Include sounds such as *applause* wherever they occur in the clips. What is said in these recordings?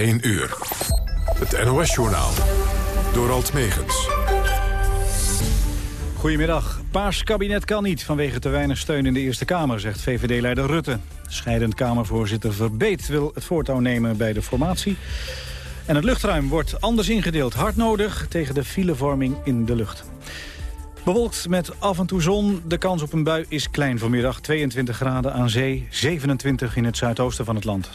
1 uur. Het NOS-journaal. Door Alt Megens. Goedemiddag. Paars kabinet kan niet vanwege te weinig steun in de Eerste Kamer, zegt VVD-leider Rutte. Scheidend Kamervoorzitter Verbeet wil het voortouw nemen bij de formatie. En het luchtruim wordt anders ingedeeld. Hard nodig tegen de filevorming in de lucht. Bewolkt met af en toe zon. De kans op een bui is klein vanmiddag. 22 graden aan zee, 27 in het zuidoosten van het land.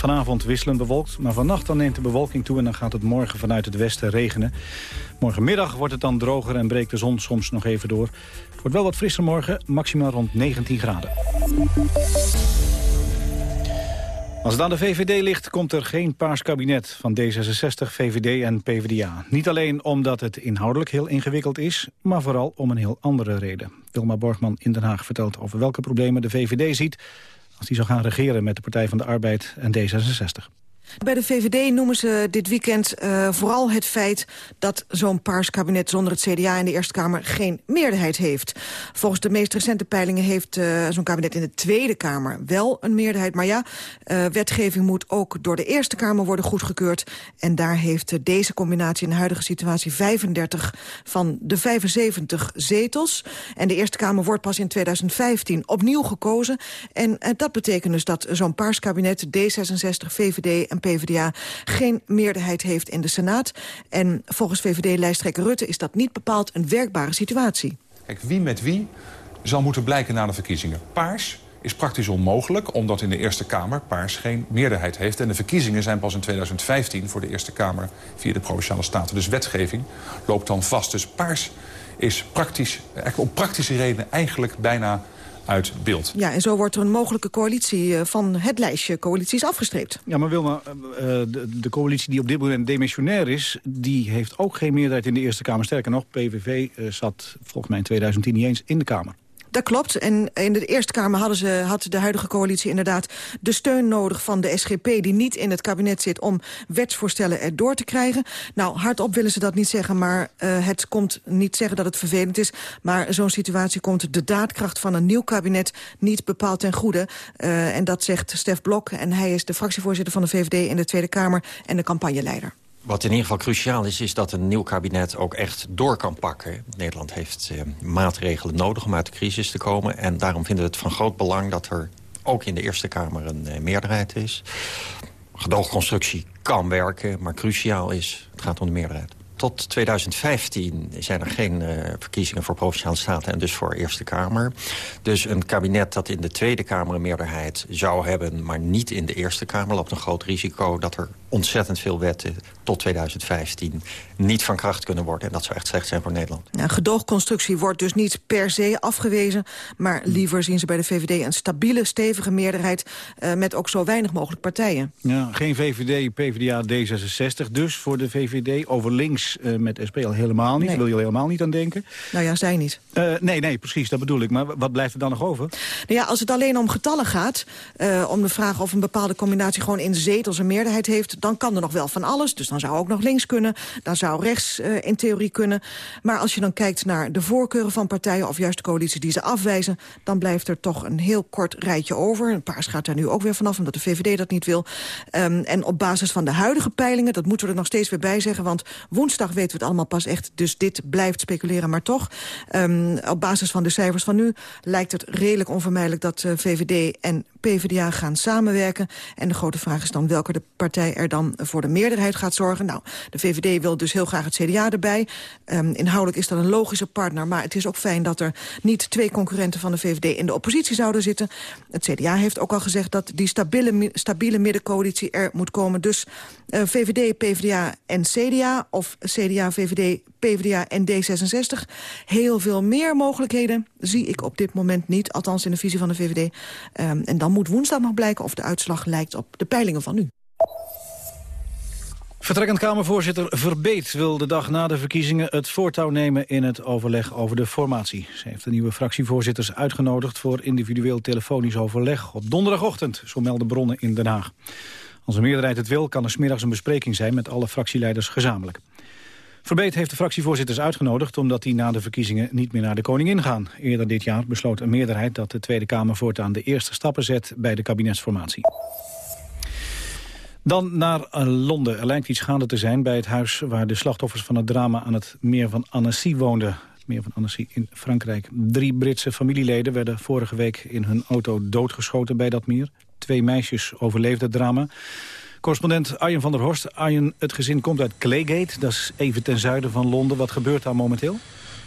Vanavond wisselend bewolkt, maar vannacht dan neemt de bewolking toe... en dan gaat het morgen vanuit het westen regenen. Morgenmiddag wordt het dan droger en breekt de zon soms nog even door. Het wordt wel wat frisser morgen, maximaal rond 19 graden. Als het aan de VVD ligt, komt er geen paars kabinet van D66, VVD en PvdA. Niet alleen omdat het inhoudelijk heel ingewikkeld is, maar vooral om een heel andere reden. Wilma Borgman in Den Haag vertelt over welke problemen de VVD ziet... als die zou gaan regeren met de Partij van de Arbeid en D66. Bij de VVD noemen ze dit weekend uh, vooral het feit... dat zo'n paars kabinet zonder het CDA in de Eerste Kamer geen meerderheid heeft. Volgens de meest recente peilingen heeft uh, zo'n kabinet in de Tweede Kamer wel een meerderheid. Maar ja, uh, wetgeving moet ook door de Eerste Kamer worden goedgekeurd. En daar heeft deze combinatie in de huidige situatie 35 van de 75 zetels. En de Eerste Kamer wordt pas in 2015 opnieuw gekozen. En dat betekent dus dat zo'n paars kabinet D66, VVD en PvdA geen meerderheid heeft in de Senaat. En volgens VVD-lijsttrekker Rutte is dat niet bepaald een werkbare situatie. Kijk, wie met wie zal moeten blijken na de verkiezingen. Paars is praktisch onmogelijk, omdat in de Eerste Kamer Paars geen meerderheid heeft. En de verkiezingen zijn pas in 2015 voor de Eerste Kamer via de Provinciale Staten. Dus wetgeving loopt dan vast. Dus Paars is praktisch, om praktische redenen eigenlijk bijna uit beeld. Ja, en zo wordt er een mogelijke coalitie eh, van het lijstje coalities afgestreept. Ja, maar Wilma, uh, de, de, coalitie die op dit moment demissionair is... die heeft ook geen meerderheid in de Eerste Kamer. Sterker nog, PVV zat volgens mij in 2010 niet eens in de Kamer. Dat klopt. En in de Eerste Kamer hadden ze, had de huidige coalitie inderdaad de steun nodig van de SGP... die niet in het kabinet zit om wetsvoorstellen erdoor te krijgen. Nou, hardop willen ze dat niet zeggen, maar uh, het komt niet zeggen dat het vervelend is. Maar zo'n situatie komt de daadkracht van een nieuw kabinet niet bepaald ten goede. Uh, en dat zegt Stef Blok en hij is de fractievoorzitter van de VVD in de Tweede Kamer en de campagneleider. Wat in ieder geval cruciaal is, is dat een nieuw kabinet ook echt door kan pakken. Nederland heeft eh, maatregelen nodig om uit de crisis te komen. En daarom vinden we het van groot belang dat er ook in de Eerste Kamer een eh, meerderheid is. Gedoogconstructie kan werken, maar cruciaal is, het gaat om de meerderheid. Tot 2015 zijn er geen uh, verkiezingen voor Provinciale Staten... en dus voor Eerste Kamer. Dus een kabinet dat in de Tweede Kamer een meerderheid zou hebben... maar niet in de Eerste Kamer, loopt een groot risico... dat er ontzettend veel wetten tot 2015 niet van kracht kunnen worden. En dat zou echt slecht zijn voor Nederland. Ja, gedoogconstructie wordt dus niet per se afgewezen... maar liever zien ze bij de VVD een stabiele, stevige meerderheid... Uh, met ook zo weinig mogelijk partijen. Ja, geen VVD, PvdA, D66 dus voor de VVD. Over links uh, met SP al helemaal niet. Nee. Wil je helemaal niet aan denken. Nou ja, zij niet. Uh, nee, nee, precies, dat bedoel ik. Maar wat blijft er dan nog over? Nou ja, als het alleen om getallen gaat... om de vraag of een bepaalde combinatie gewoon in zetels een meerderheid heeft dan kan er nog wel van alles. Dus dan zou ook nog links kunnen. Dan zou rechts in theorie kunnen. Maar als je dan kijkt naar de voorkeuren van partijen... of juist de coalitie die ze afwijzen... dan blijft er toch een heel kort rijtje over. Een paars gaat daar nu ook weer vanaf, omdat de VVD dat niet wil. Um, en op basis van de huidige peilingen... dat moeten we er nog steeds weer bij zeggen... want woensdag weten we het allemaal pas echt. Dus dit blijft speculeren, maar toch. Um, op basis van de cijfers van nu... lijkt het redelijk onvermijdelijk dat uh, VVD en PvdA gaan samenwerken. En de grote vraag is dan welke de partij er dan voor de meerderheid gaat zorgen. Nou, de VVD wil dus heel graag het CDA erbij. Um, inhoudelijk is dat een logische partner, maar het is ook fijn dat er niet twee concurrenten van de VVD in de oppositie zouden zitten. Het CDA heeft ook al gezegd dat die stabiele, stabiele middencoalitie er moet komen. Dus uh, VVD, PvdA en CDA, of CDA, VVD, PvdA en D66. Heel veel meer mogelijkheden zie ik op dit moment niet, althans in de visie van de VVD. Um, en dan moet woensdag nog blijken of de uitslag lijkt op de peilingen van nu. Vertrekkend Kamervoorzitter Verbeet wil de dag na de verkiezingen het voortouw nemen in het overleg over de formatie. Ze heeft de nieuwe fractievoorzitters uitgenodigd voor individueel telefonisch overleg op donderdagochtend, zo melden bronnen in Den Haag. Als een meerderheid het wil, kan er smiddags een bespreking zijn met alle fractieleiders gezamenlijk. Verbeet heeft de fractievoorzitters uitgenodigd omdat die na de verkiezingen niet meer naar de koningin gaan. Eerder dit jaar besloot een meerderheid dat de Tweede Kamer voortaan de eerste stappen zet bij de kabinetsformatie. Dan naar eh, Londen. Er lijkt iets gaande te zijn bij het huis waar de slachtoffers van het drama aan het meer van Annecy woonden. Het meer van Annecy in Frankrijk. Drie Britse familieleden werden vorige week in hun auto doodgeschoten bij dat meer. Twee meisjes overleefden het drama. Correspondent Arjen van der Horst. Arjen, het gezin komt uit Claygate. Dat is even ten zuiden van Londen. Wat gebeurt daar momenteel?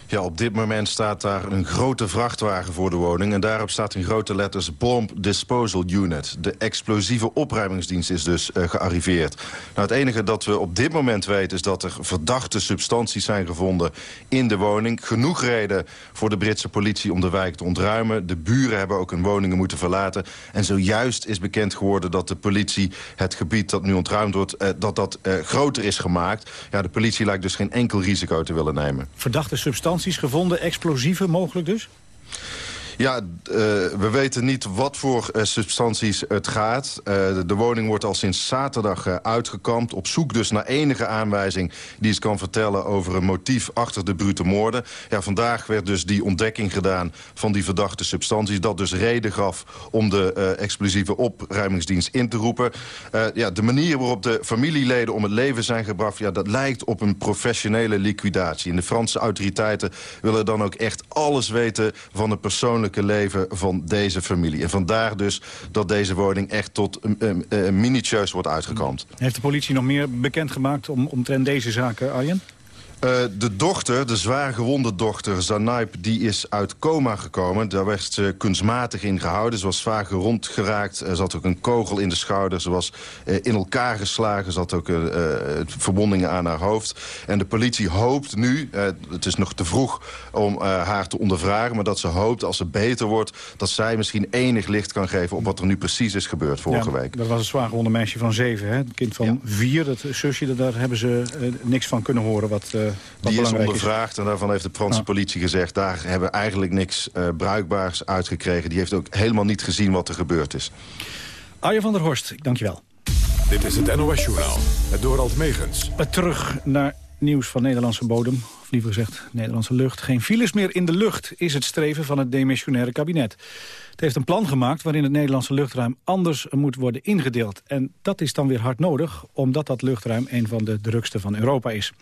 Ja, op dit moment staat daar een grote vrachtwagen voor de woning... en daarop staat in grote letters Bomb Disposal Unit. De explosieve opruimingsdienst is dus uh, gearriveerd. Nou, het enige dat we op dit moment weten... is dat er verdachte substanties zijn gevonden in de woning. Genoeg reden voor de Britse politie om de wijk te ontruimen. De buren hebben ook hun woningen moeten verlaten. En zojuist is bekend geworden dat de politie het gebied dat nu ontruimd wordt... Uh, dat dat uh, groter is gemaakt. Ja, de politie lijkt dus geen enkel risico te willen nemen. Verdachte substanties gevonden, explosieven mogelijk dus? Ja, uh, we weten niet wat voor uh, substanties het gaat. Uh, de, woning wordt al sinds zaterdag uitgekampt. Op zoek dus naar enige aanwijzing die eens kan vertellen... over een motief achter de brute moorden. Ja, vandaag werd dus die ontdekking gedaan van die verdachte substanties. Dat dus reden gaf om de explosieve opruimingsdienst in te roepen. ja, de manier waarop de familieleden om het leven zijn gebracht... Ja, dat lijkt op een professionele liquidatie. En de Franse autoriteiten willen dan ook echt alles weten van de persoon leven van deze familie. En vandaar dus dat deze woning echt tot uh, uh, minutieus wordt uitgekampt. Heeft de politie nog meer bekendgemaakt om, omtrent deze zaken, Arjen? Uh, de dochter, de zwaar gewonde dochter, Zanaip, die is uit coma gekomen. Daar werd ze kunstmatig in gehouden. Ze was zwaar gerond geraakt. Er zat ook een kogel in de schouder. Ze was uh, in elkaar geslagen. Ze had ook uh, verwondingen aan haar hoofd. En de politie hoopt nu, het is nog te vroeg om haar te ondervragen... maar dat ze hoopt, als ze beter wordt... dat zij misschien enig licht kan geven op wat er nu precies is gebeurd vorige ja, week. Dat was een zwaar gewonde meisje van zeven, hè? Een kind van ja. vier, dat zusje, daar hebben ze niks van kunnen horen... wat die is ondervraagd en daarvan heeft de Franse ja. politie gezegd... daar hebben we eigenlijk niks uh, bruikbaars uitgekregen. Die heeft ook helemaal niet gezien wat er gebeurd is. Arjen van der Horst, ik dank je wel. Dit is het NOS-journaal, het Dorald Megens. Terug naar nieuws van Nederlandse bodem. Of liever gezegd, Nederlandse lucht. Geen files meer in de lucht is het streven van het demissionaire kabinet. Het heeft een plan gemaakt waarin het Nederlandse luchtruim anders moet worden ingedeeld. En dat is dan weer hard nodig, omdat dat luchtruim een van de drukste van Europa is.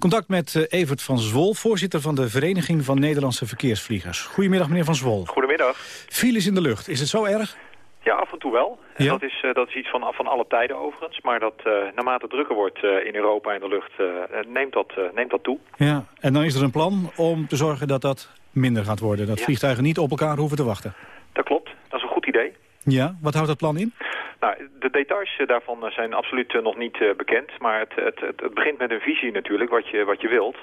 Contact met uh, Evert van Zwol, voorzitter van de Vereniging van Nederlandse Verkeersvliegers. Goedemiddag, meneer van Zwol. Goedemiddag. Files in de lucht, is het zo erg? Ja, af en toe wel. Ja? Dat, is, uh, dat is iets van, van alle tijden overigens. Maar dat uh, naarmate het drukker wordt in Europa in de lucht, neemt, dat, neemt dat toe. Ja, en dan is er een plan om te zorgen dat dat minder gaat worden. Dat ja. vliegtuigen niet op elkaar hoeven te wachten. Dat klopt, dat is een goed idee. Ja, wat houdt dat plan in? Nou, de details daarvan zijn absoluut nog niet bekend. Maar het, het, het, begint met een visie natuurlijk, wat je, wat je wilt.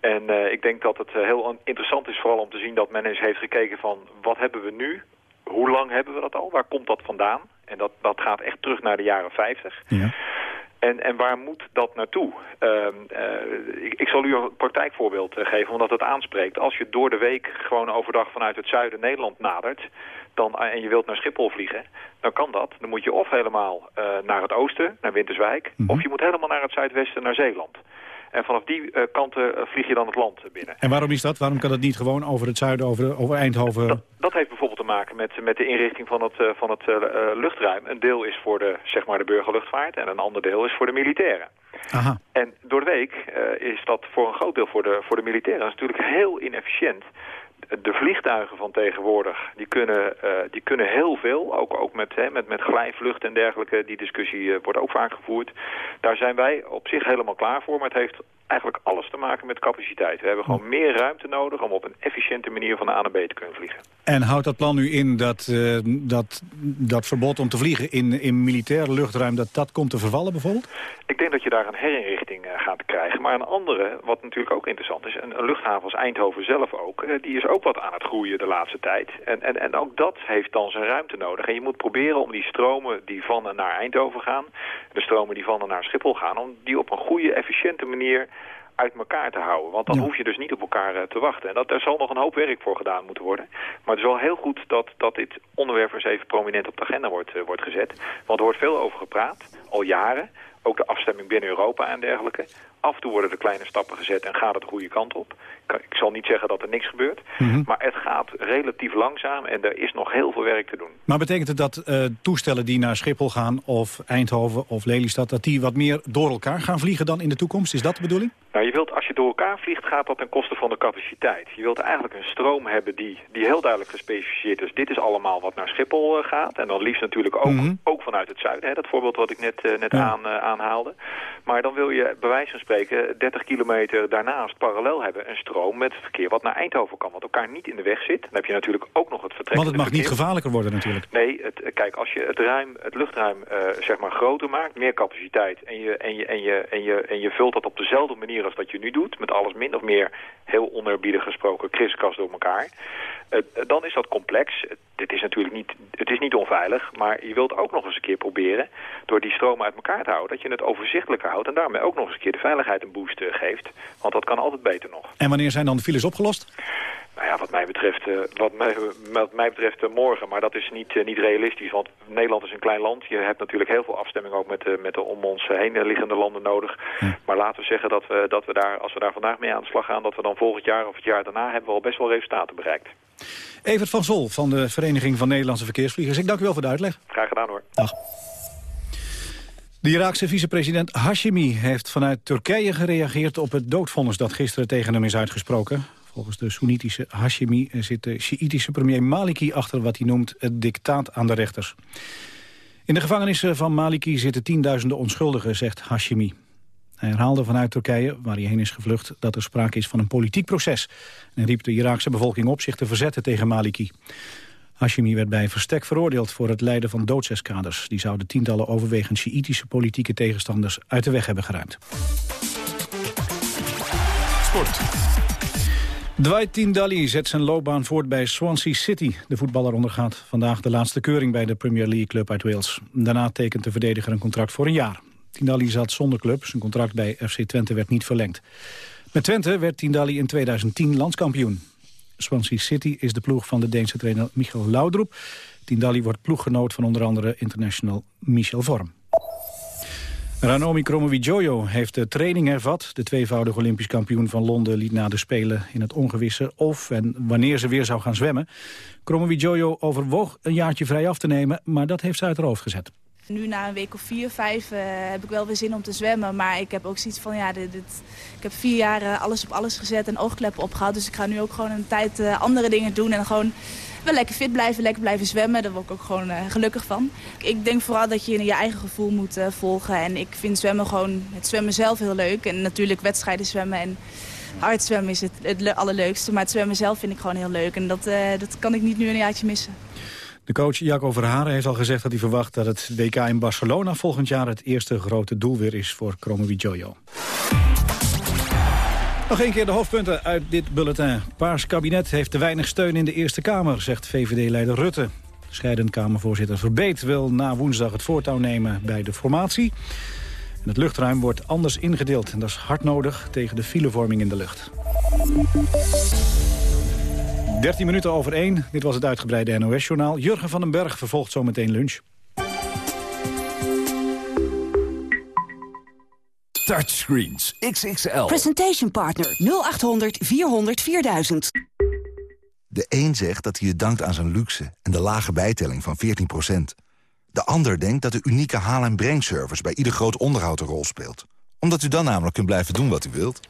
En uh, ik denk dat het heel interessant is vooral om te zien dat men eens heeft gekeken van... wat hebben we nu? Hoe lang hebben we dat al? Waar komt dat vandaan? En dat, dat gaat echt terug naar de jaren 50. Ja. En, en waar moet dat naartoe? Uh, uh, ik, ik, zal u een praktijkvoorbeeld geven, omdat het aanspreekt. Als je door de week gewoon overdag vanuit het zuiden Nederland nadert... Dan, en je wilt naar Schiphol vliegen, dan kan dat. Dan moet je of helemaal uh, naar het oosten, naar Winterswijk... Mhm. of je moet helemaal naar het zuidwesten, naar Zeeland. En vanaf die uh, kanten vlieg je dan het land binnen. En waarom is dat? Waarom kan dat niet gewoon over het zuiden, over, over Eindhoven? Dat, dat, heeft bijvoorbeeld te maken met, met de inrichting van het, uh, van het luchtruim. Een deel is voor de, zeg maar de burgerluchtvaart en een ander deel is voor de militairen. Aha. En door de week is dat voor een groot deel voor de, voor de militairen dat is natuurlijk heel inefficiënt de vliegtuigen van tegenwoordig, die kunnen, uh, die kunnen heel veel. Ook, ook met, hè, met, met glijvlucht en dergelijke. Die discussie uh, wordt ook vaak gevoerd. Daar zijn wij op zich helemaal klaar voor. Maar het heeft eigenlijk alles te maken met capaciteit. We hebben gewoon meer ruimte nodig om op een efficiënte manier van A naar B te kunnen vliegen. En houdt dat plan nu in dat uh, dat, dat verbod om te vliegen in, in militair luchtruim... dat dat komt te vervallen bijvoorbeeld? Ik denk dat je daar een herinrichting uh, gaat krijgen. Maar een andere, wat natuurlijk ook interessant is... een, een luchthaven als Eindhoven zelf ook... Uh, die is ook wat aan het groeien de laatste tijd. En, en, en ook dat heeft dan zijn ruimte nodig. En je moet proberen om die stromen die van en naar Eindhoven gaan... de stromen die van en naar Schiphol gaan... om die op een goede, efficiënte manier uit elkaar te houden. Want dan Ja. hoef je dus niet op elkaar uh, te wachten. En dat, daar zal nog een hoop werk voor gedaan moeten worden. Maar het is wel heel goed dat, dat dit onderwerp eens even prominent op de agenda wordt, uh, wordt gezet. Want er wordt veel over gepraat, al jaren. ook de afstemming binnen Europa en dergelijke. Af en toe worden er kleine stappen gezet en gaat het de goede kant op. Ik zal niet zeggen dat er niks gebeurt, Mhm. maar het gaat relatief langzaam en er is nog heel veel werk te doen. Maar betekent het dat eh, toestellen die naar Schiphol gaan... of Eindhoven of Lelystad... dat die wat meer door elkaar gaan vliegen dan in de toekomst? Is dat de bedoeling? Nou, je wilt, als je door elkaar vliegt, gaat dat ten koste van de capaciteit. Je wilt eigenlijk een stroom hebben die, die heel duidelijk gespecificeerd is. Dit is allemaal wat naar Schiphol eh, gaat. En dan liefst natuurlijk ook, Mhm. ook vanuit het zuiden. Hè, dat voorbeeld wat ik net, eh, net Ja. aan, aanhaalde. Maar dan wil je bij wijze van spreken 30 kilometer daarnaast parallel hebben... een stroom met verkeer wat naar Eindhoven kan. Wat elkaar niet in de weg zit. Dan heb je natuurlijk ook nog het vertrek. Want het mag niet gevaarlijker worden natuurlijk. Nee, het, eh, kijk, als je het, ruim, het luchtruim eh, zeg maar groter maakt, meer capaciteit... En je, en, je, en, je, en, je, en je vult dat op dezelfde manier als dat je nu doet... met alles min of meer, heel onerbiedig gesproken, kriskast door elkaar... eh, dan is dat complex. Het- Dit is natuurlijk niet, het is niet onveilig, maar je wilt ook nog eens een keer proberen... door die stromen uit elkaar te houden, dat je het overzichtelijker houdt... en daarmee ook nog eens een keer de veiligheid een boost eh, geeft. Want dat kan altijd beter nog. En wanneer zijn dan de files opgelost? Nou ja, wat mij betreft, eh, wat mij, wat mij betreft eh, morgen. Maar dat is niet, niet realistisch, want Nederland is een klein land. Je hebt natuurlijk heel veel afstemming ook met, de met de om ons heen liggende landen nodig. Maar laten we zeggen dat we, dat we daar, als we daar vandaag mee aan de slag gaan... dat we dan volgend jaar of het jaar daarna hebben we al best wel resultaten bereikt. Evert van Zol van de Vereniging van Nederlandse Verkeersvliegers. Ik dank u wel voor de uitleg. Graag gedaan hoor. Dag. De Iraakse vicepresident Hashimi heeft vanuit Turkije gereageerd op het doodvonnis dat gisteren tegen hem is uitgesproken. Volgens de Soenitische Hashimi zit de Sjiïtische premier Maliki achter wat hij noemt het dictaat aan de rechters. In de gevangenissen van Maliki zitten tienduizenden onschuldigen, zegt Hashimi. Hij herhaalde vanuit Turkije, waar hij heen is gevlucht, dat er sprake is van een politiek proces. En riep de Iraakse bevolking op zich te verzetten tegen Maliki. Hashimi werd bij verstek veroordeeld voor het leiden van doodseskaders. Die zouden tientallen overwegend Sjiïtische politieke tegenstanders uit de weg hebben geruimd. Sport. Dwight Tindalli zet zijn loopbaan voort bij Swansea City. De voetballer ondergaat vandaag de laatste keuring bij de Premier League club uit Wales. Daarna tekent de verdediger een contract voor een jaar. Tindalli zat zonder club, zijn contract bij FC Twente werd niet verlengd. Met Twente werd Tindalli in 2010 landskampioen. Swansea City is de ploeg van de Deense trainer Michael Laudrup. Tindalli wordt ploeggenoot van onder andere international Michel Vorm. Ranomi Kromowidjojo heeft de training hervat. De tweevoudig Olympisch kampioen van Londen liet na de Spelen in het ongewisse of en wanneer ze weer zou gaan zwemmen. Kromowidjojo overwoog een jaartje vrij af te nemen, maar dat heeft ze uit haar hoofd gezet. Nu na een week of vier, vijf uh, heb ik wel weer zin om te zwemmen. Maar ik heb ook zoiets van, ja, dit, ik heb vier jaar uh, alles op alles gezet en oogkleppen opgehaald. Dus ik ga nu ook gewoon een tijd uh, andere dingen doen en gewoon wel lekker fit blijven, lekker blijven zwemmen. Daar word ik ook gewoon gelukkig van. Ik denk vooral dat je je eigen gevoel moet volgen. En ik vind zwemmen gewoon, het zwemmen zelf heel leuk. En natuurlijk wedstrijden zwemmen en hard zwemmen is het, het allerleukste. Maar het zwemmen zelf vind ik gewoon heel leuk. En dat, dat kan ik niet nu een jaartje missen. De coach Jaco Verharen heeft al gezegd dat hij verwacht dat het WK in Barcelona volgend jaar het eerste grote doel weer is voor Kromowidjojo. Nog een keer de hoofdpunten uit dit bulletin. Paars kabinet heeft te weinig steun in de Eerste Kamer, zegt VVD-leider Rutte. Scheidend Kamervoorzitter Verbeet wil na woensdag het voortouw nemen bij de formatie. En het luchtruim wordt anders ingedeeld en dat is hard nodig tegen de filevorming in de lucht. 13 minuten over 1. Dit was het uitgebreide NOS-journaal. Jurgen van den Berg vervolgt zometeen lunch. Touchscreens XXL. Presentation partner 0800 400 4000. De een zegt dat hij het dankt aan zijn luxe en de lage bijtelling van 14%. De ander denkt dat de unieke haal- en brengservice bij ieder groot onderhoud een rol speelt. Omdat u dan namelijk kunt blijven doen wat u wilt.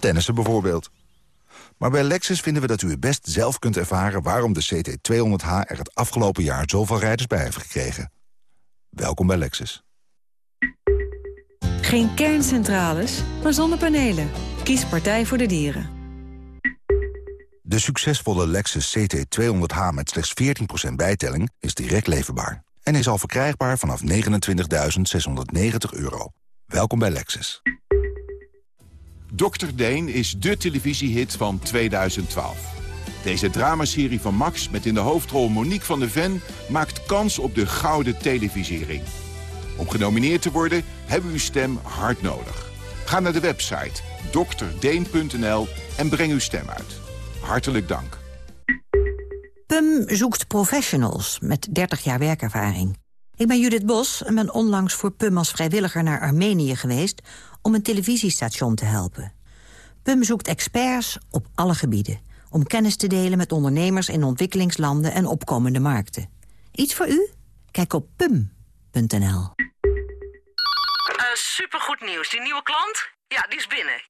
Tennissen bijvoorbeeld. Maar bij Lexus vinden we dat u het best zelf kunt ervaren... waarom de CT200H er het afgelopen jaar zoveel rijders bij heeft gekregen. Welkom bij Lexus. Geen kerncentrales, maar zonnepanelen. Kies Partij voor de Dieren. De succesvolle Lexus CT200H met slechts 14% bijtelling is direct leverbaar. En is al verkrijgbaar vanaf 29.690 euro. Welkom bij Lexus. Dr. Deen is de televisiehit van 2012. Deze dramaserie van Max met in de hoofdrol Monique van der Ven... maakt kans op de gouden televisiering. Om genomineerd te worden hebben uw stem hard nodig. Ga naar de website drdeen.nl en breng uw stem uit. Hartelijk dank. PUM zoekt professionals met 30 jaar werkervaring. Ik ben Judith Bos en ben onlangs voor PUM als vrijwilliger naar Armenië geweest... om een televisiestation te helpen. PUM zoekt experts op alle gebieden... om kennis te delen met ondernemers in ontwikkelingslanden en opkomende markten. Iets voor u? Kijk op pum.nl. Uh, supergoed nieuws. Die nieuwe klant? Ja, die is binnen.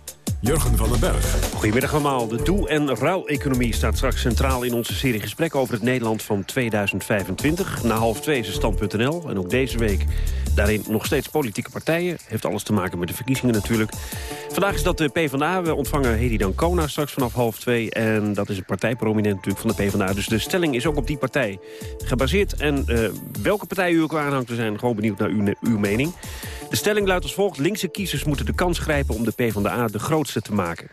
Jurgen van den Berg. Goedemiddag allemaal. De doe- en ruil-economie staat straks centraal in onze serie gesprekken over het Nederland van 2025. Na half twee is stand.nl. En ook deze week daarin nog steeds politieke partijen. Heeft alles te maken met de verkiezingen natuurlijk. Vandaag is dat de PvdA. We ontvangen Hedy Dancona straks vanaf half twee. En dat is een partijprominent natuurlijk van de PvdA. Dus de stelling is ook op die partij gebaseerd. En uh, welke partij u ook aanhangt, we zijn gewoon benieuwd naar uw, uw mening. De stelling luidt als volgt. Linkse kiezers moeten de kans grijpen om de PvdA de grootste te maken.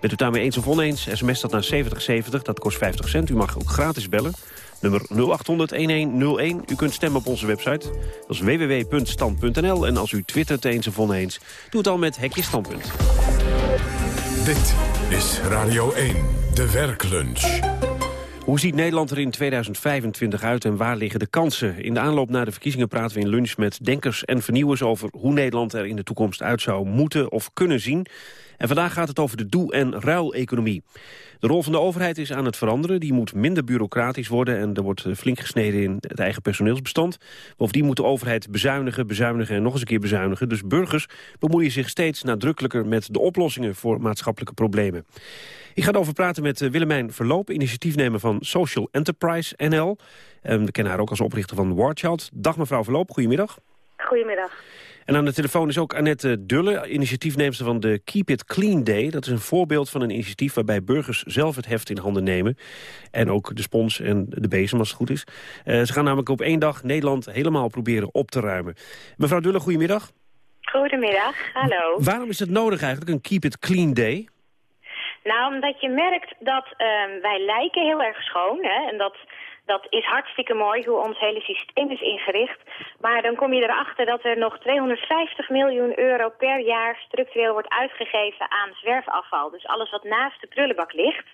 Bent u daarmee eens of oneens? SMS dat naar 7070, dat kost 50 cent. U mag ook gratis bellen. Nummer 0800-1101. U kunt stemmen op onze website. Dat is www.stand.nl. En als u twittert eens of oneens, doe het al met Hekje Standpunt. Dit is Radio 1, de werklunch. Hoe ziet Nederland er in 2025 uit en waar liggen de kansen? In de aanloop naar de verkiezingen praten we in lunch met denkers en vernieuwers... over hoe Nederland er in de toekomst uit zou moeten of kunnen zien. En vandaag gaat het over de doe- en ruil-economie. De rol van de overheid is aan het veranderen. Die moet minder bureaucratisch worden en er wordt flink gesneden in het eigen personeelsbestand. Bovendien moet de overheid bezuinigen, bezuinigen en nog eens een keer bezuinigen. Dus burgers bemoeien zich steeds nadrukkelijker met de oplossingen voor maatschappelijke problemen. Ik ga erover praten met Willemijn Verloop, initiatiefnemer van Social Enterprise NL. En we kennen haar ook als oprichter van Warchild. Dag mevrouw Verloop, goedemiddag. Goedemiddag. En aan de telefoon is ook Annette Dulle, initiatiefneemster van de Keep It Clean Day. Dat is een voorbeeld van een initiatief waarbij burgers zelf het heft in handen nemen. En ook de spons en de bezem als het goed is. Uh, ze gaan namelijk op één dag Nederland helemaal proberen op te ruimen. Mevrouw Dulle, goedemiddag. Goedemiddag, hallo. Waarom is het nodig eigenlijk, een Keep It Clean Day? Nou, omdat je merkt dat uh, wij lijken heel erg schoon. Hè, en dat dat is hartstikke mooi hoe ons hele systeem is ingericht. Maar dan kom je erachter dat er nog 250 miljoen euro per jaar structureel wordt uitgegeven aan zwerfafval. Dus alles wat naast de prullenbak ligt.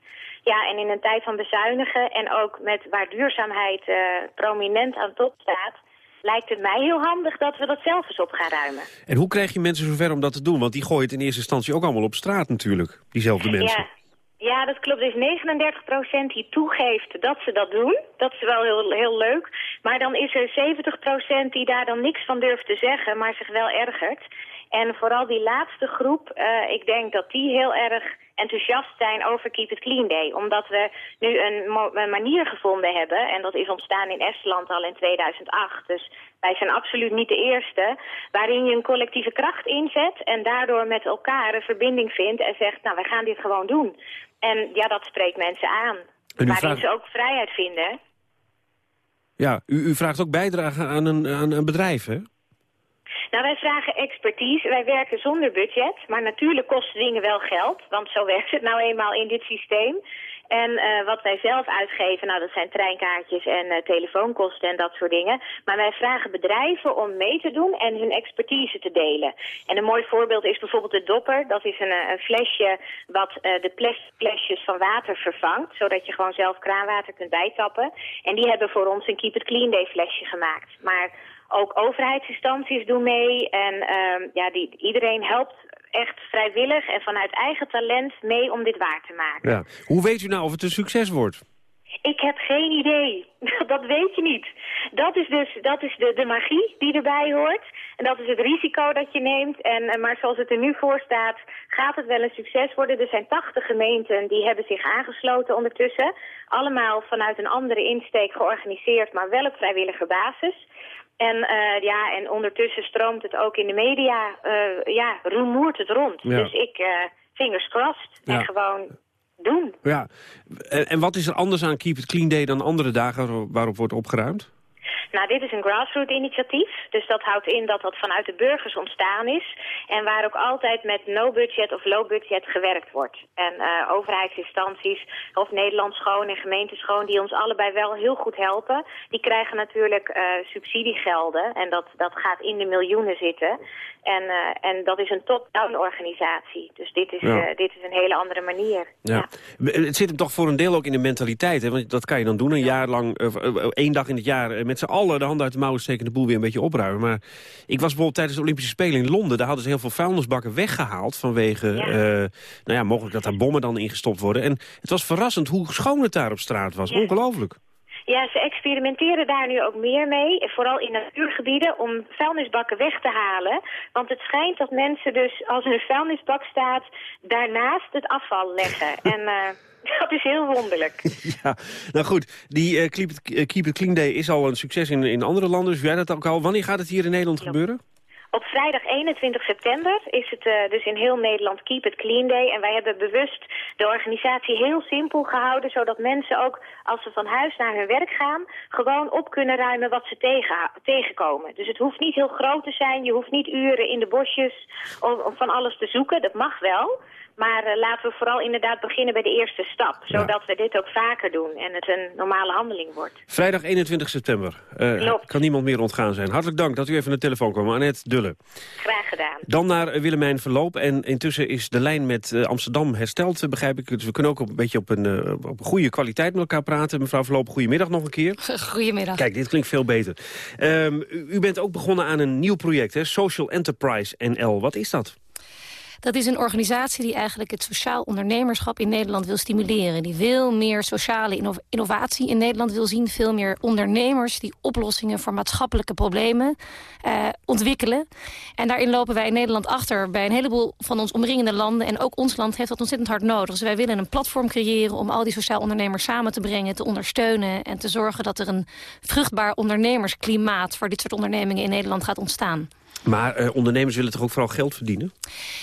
Ja, en in een tijd van bezuinigen en ook met waar duurzaamheid uh, prominent aan top staat lijkt het mij heel handig dat we dat zelf eens op gaan ruimen. En hoe krijg je mensen zover om dat te doen? Want die gooien het in eerste instantie ook allemaal op straat natuurlijk, diezelfde mensen. Ja. Ja, dat klopt. Er is 39 procent die toegeeft dat ze dat doen. Dat is wel heel, heel leuk. Maar dan is er 70 procent die daar dan niks van durft te zeggen, maar zich wel ergert. En vooral die laatste groep, uh, ik denk dat die heel erg enthousiast zijn over Keep It Clean Day. Omdat we nu een, manier gevonden hebben, en dat is ontstaan in Estland al in 2008. Dus wij zijn absoluut niet de eerste, waarin je een collectieve kracht inzet... en daardoor met elkaar een verbinding vindt en zegt, nou, wij gaan dit gewoon doen. En ja, dat spreekt mensen aan. Waarin vraagt... ze ook vrijheid vinden. Ja, u, u vraagt ook bijdrage aan een, aan een bedrijf, hè? Nou, wij vragen expertise. Wij werken zonder budget. Maar natuurlijk kosten dingen wel geld. Want zo *laughs* werkt het nou eenmaal in dit systeem. En uh, wat wij zelf uitgeven, nou dat zijn treinkaartjes en uh, telefoonkosten en dat soort dingen. Maar wij vragen bedrijven om mee te doen en hun expertise te delen. En een mooi voorbeeld is bijvoorbeeld de dopper. Dat is een, een flesje wat uh, de flesjes van water vervangt. Zodat je gewoon zelf kraanwater kunt bijtappen. En die hebben voor ons een Keep It Clean Day flesje gemaakt. Maar ook overheidsinstanties doen mee. En uh, ja, die, iedereen helpt echt vrijwillig en vanuit eigen talent mee om dit waar te maken. Ja. Hoe weet u nou of het een succes wordt? Ik heb geen idee. *laughs* Dat weet je niet. Dat is dus dat is de, de magie die erbij hoort. En dat is het risico dat je neemt. En, maar zoals het er nu voor staat, gaat het wel een succes worden. Er zijn 80 gemeenten die hebben zich aangesloten ondertussen. Allemaal vanuit een andere insteek georganiseerd, maar wel op vrijwillige basis. En, uh, ja, en ondertussen stroomt het ook in de media, uh, ja, rumoert het rond. Ja. Dus ik, uh, fingers crossed. Ja. En gewoon doen. Ja. En, en wat is er anders aan Keep It Clean Day dan andere dagen waarop wordt opgeruimd? Nou, dit is een grassroots initiatief. Dus dat houdt in dat dat vanuit de burgers ontstaan is. En waar ook altijd met no budget of low budget gewerkt wordt. En uh, overheidsinstanties, of Nederland Schoon en gemeente Schoon... die ons allebei wel heel goed helpen... die krijgen natuurlijk uh, subsidiegelden. En dat, dat gaat in de miljoenen zitten. En, uh, en dat is een top-down organisatie. Dus dit is, ja. dit is een hele andere manier. Ja. ja. Het zit hem toch voor een deel ook in de mentaliteit. Hè? Want dat kan je dan doen, een jaar lang, één dag in het jaar... met z'n allen de handen uit de mouwen steken... de boel weer een beetje opruimen. Maar ik was bijvoorbeeld tijdens de Olympische Spelen in Londen... daar hadden ze heel veel vuilnisbakken weggehaald... vanwege, ja. Uh, nou ja, mogelijk dat daar bommen dan ingestopt worden. En het was verrassend hoe schoon het daar op straat was. Ongelooflijk. Ja, ze experimenteren daar nu ook meer mee, vooral in natuurgebieden, om vuilnisbakken weg te halen. Want het schijnt dat mensen dus, als er een vuilnisbak staat, daarnaast het afval leggen. *laughs* en... Uh, dat is heel wonderlijk. *laughs* ja, nou goed, die uh, Keep, it, Keep It Clean Day is al een succes in, in andere landen. Dus jij dat ook al. Wanneer gaat het hier in Nederland gebeuren? Op vrijdag 21 september is het uh, dus in heel Nederland Keep It Clean Day. En wij hebben bewust de organisatie heel simpel gehouden... zodat mensen ook, als ze van huis naar hun werk gaan... gewoon op kunnen ruimen wat ze tegen, tegenkomen. Dus het hoeft niet heel groot te zijn. Je hoeft niet uren in de bosjes om van alles te zoeken. Dat mag wel. Maar uh, laten we vooral inderdaad beginnen bij de eerste stap. Zodat ja. we dit ook vaker doen en het een normale handeling wordt. Vrijdag 21 september. Uh, kan niemand meer ontgaan zijn. Hartelijk dank dat u even naar de telefoon kwam. Annette Dulle. Graag gedaan. Dan naar Willemijn Verloop. En intussen is de lijn met uh, Amsterdam hersteld, begrijp ik. Dus we kunnen ook een beetje op een, op een goede kwaliteit met elkaar praten. Mevrouw Verloop, goedemiddag nog een keer. Goedemiddag. Kijk, dit klinkt veel beter. Um, u, u bent ook begonnen aan een nieuw project, hè? Social Enterprise NL. Wat is dat? Dat is een organisatie die eigenlijk het sociaal ondernemerschap in Nederland wil stimuleren. Die veel meer sociale inno innovatie in Nederland wil zien. Veel meer ondernemers die oplossingen voor maatschappelijke problemen uh, ontwikkelen. En daarin lopen wij in Nederland achter bij een heleboel van ons omringende landen. En ook ons land heeft dat ontzettend hard nodig. Dus wij willen een platform creëren om al die sociaal ondernemers samen te brengen, te ondersteunen en te zorgen dat er een vruchtbaar ondernemersklimaat voor dit soort ondernemingen in Nederland gaat ontstaan. Maar uh, ondernemers willen toch ook vooral geld verdienen?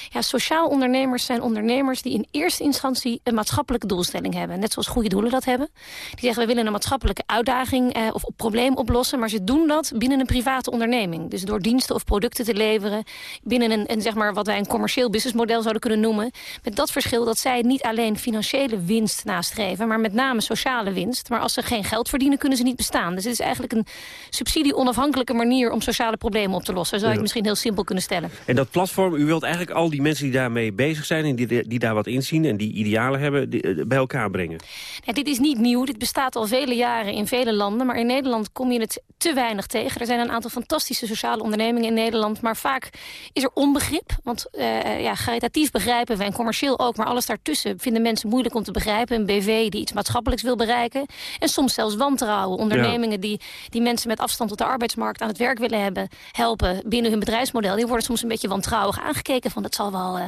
Ja, sociaal ondernemers zijn ondernemers die in eerste instantie een maatschappelijke doelstelling hebben. Net zoals goede doelen dat hebben. Die zeggen, we willen een maatschappelijke uitdaging eh, of probleem oplossen. Maar ze doen dat binnen een private onderneming. Dus door diensten of producten te leveren. Binnen een, een zeg maar, wat wij een commercieel businessmodel zouden kunnen noemen. Met dat verschil dat zij niet alleen financiële winst nastreven. Maar met name sociale winst. Maar als ze geen geld verdienen, kunnen ze niet bestaan. Dus het is eigenlijk een subsidie-onafhankelijke manier om sociale problemen op te lossen. Zou ik misschien heel simpel kunnen stellen. En dat platform, u wilt eigenlijk al die mensen die daarmee bezig zijn... en die, die daar wat inzien en die idealen hebben, die, bij elkaar brengen? Dit is niet nieuw. Dit bestaat al vele jaren in vele landen. Maar in Nederland kom je het te weinig tegen. Er zijn een aantal fantastische sociale ondernemingen in Nederland. Maar vaak is er onbegrip. Want uh, ja, caritatief begrijpen we en commercieel ook. Maar alles daartussen vinden mensen moeilijk om te begrijpen. Een BV die iets maatschappelijks wil bereiken. En soms zelfs wantrouwen. Ondernemingen ja. die, die mensen met afstand tot de arbeidsmarkt aan het werk willen hebben, helpen binnen hun bedrijfsmodel. Die worden soms een beetje wantrouwig aangekeken. Van dat zal wel uh,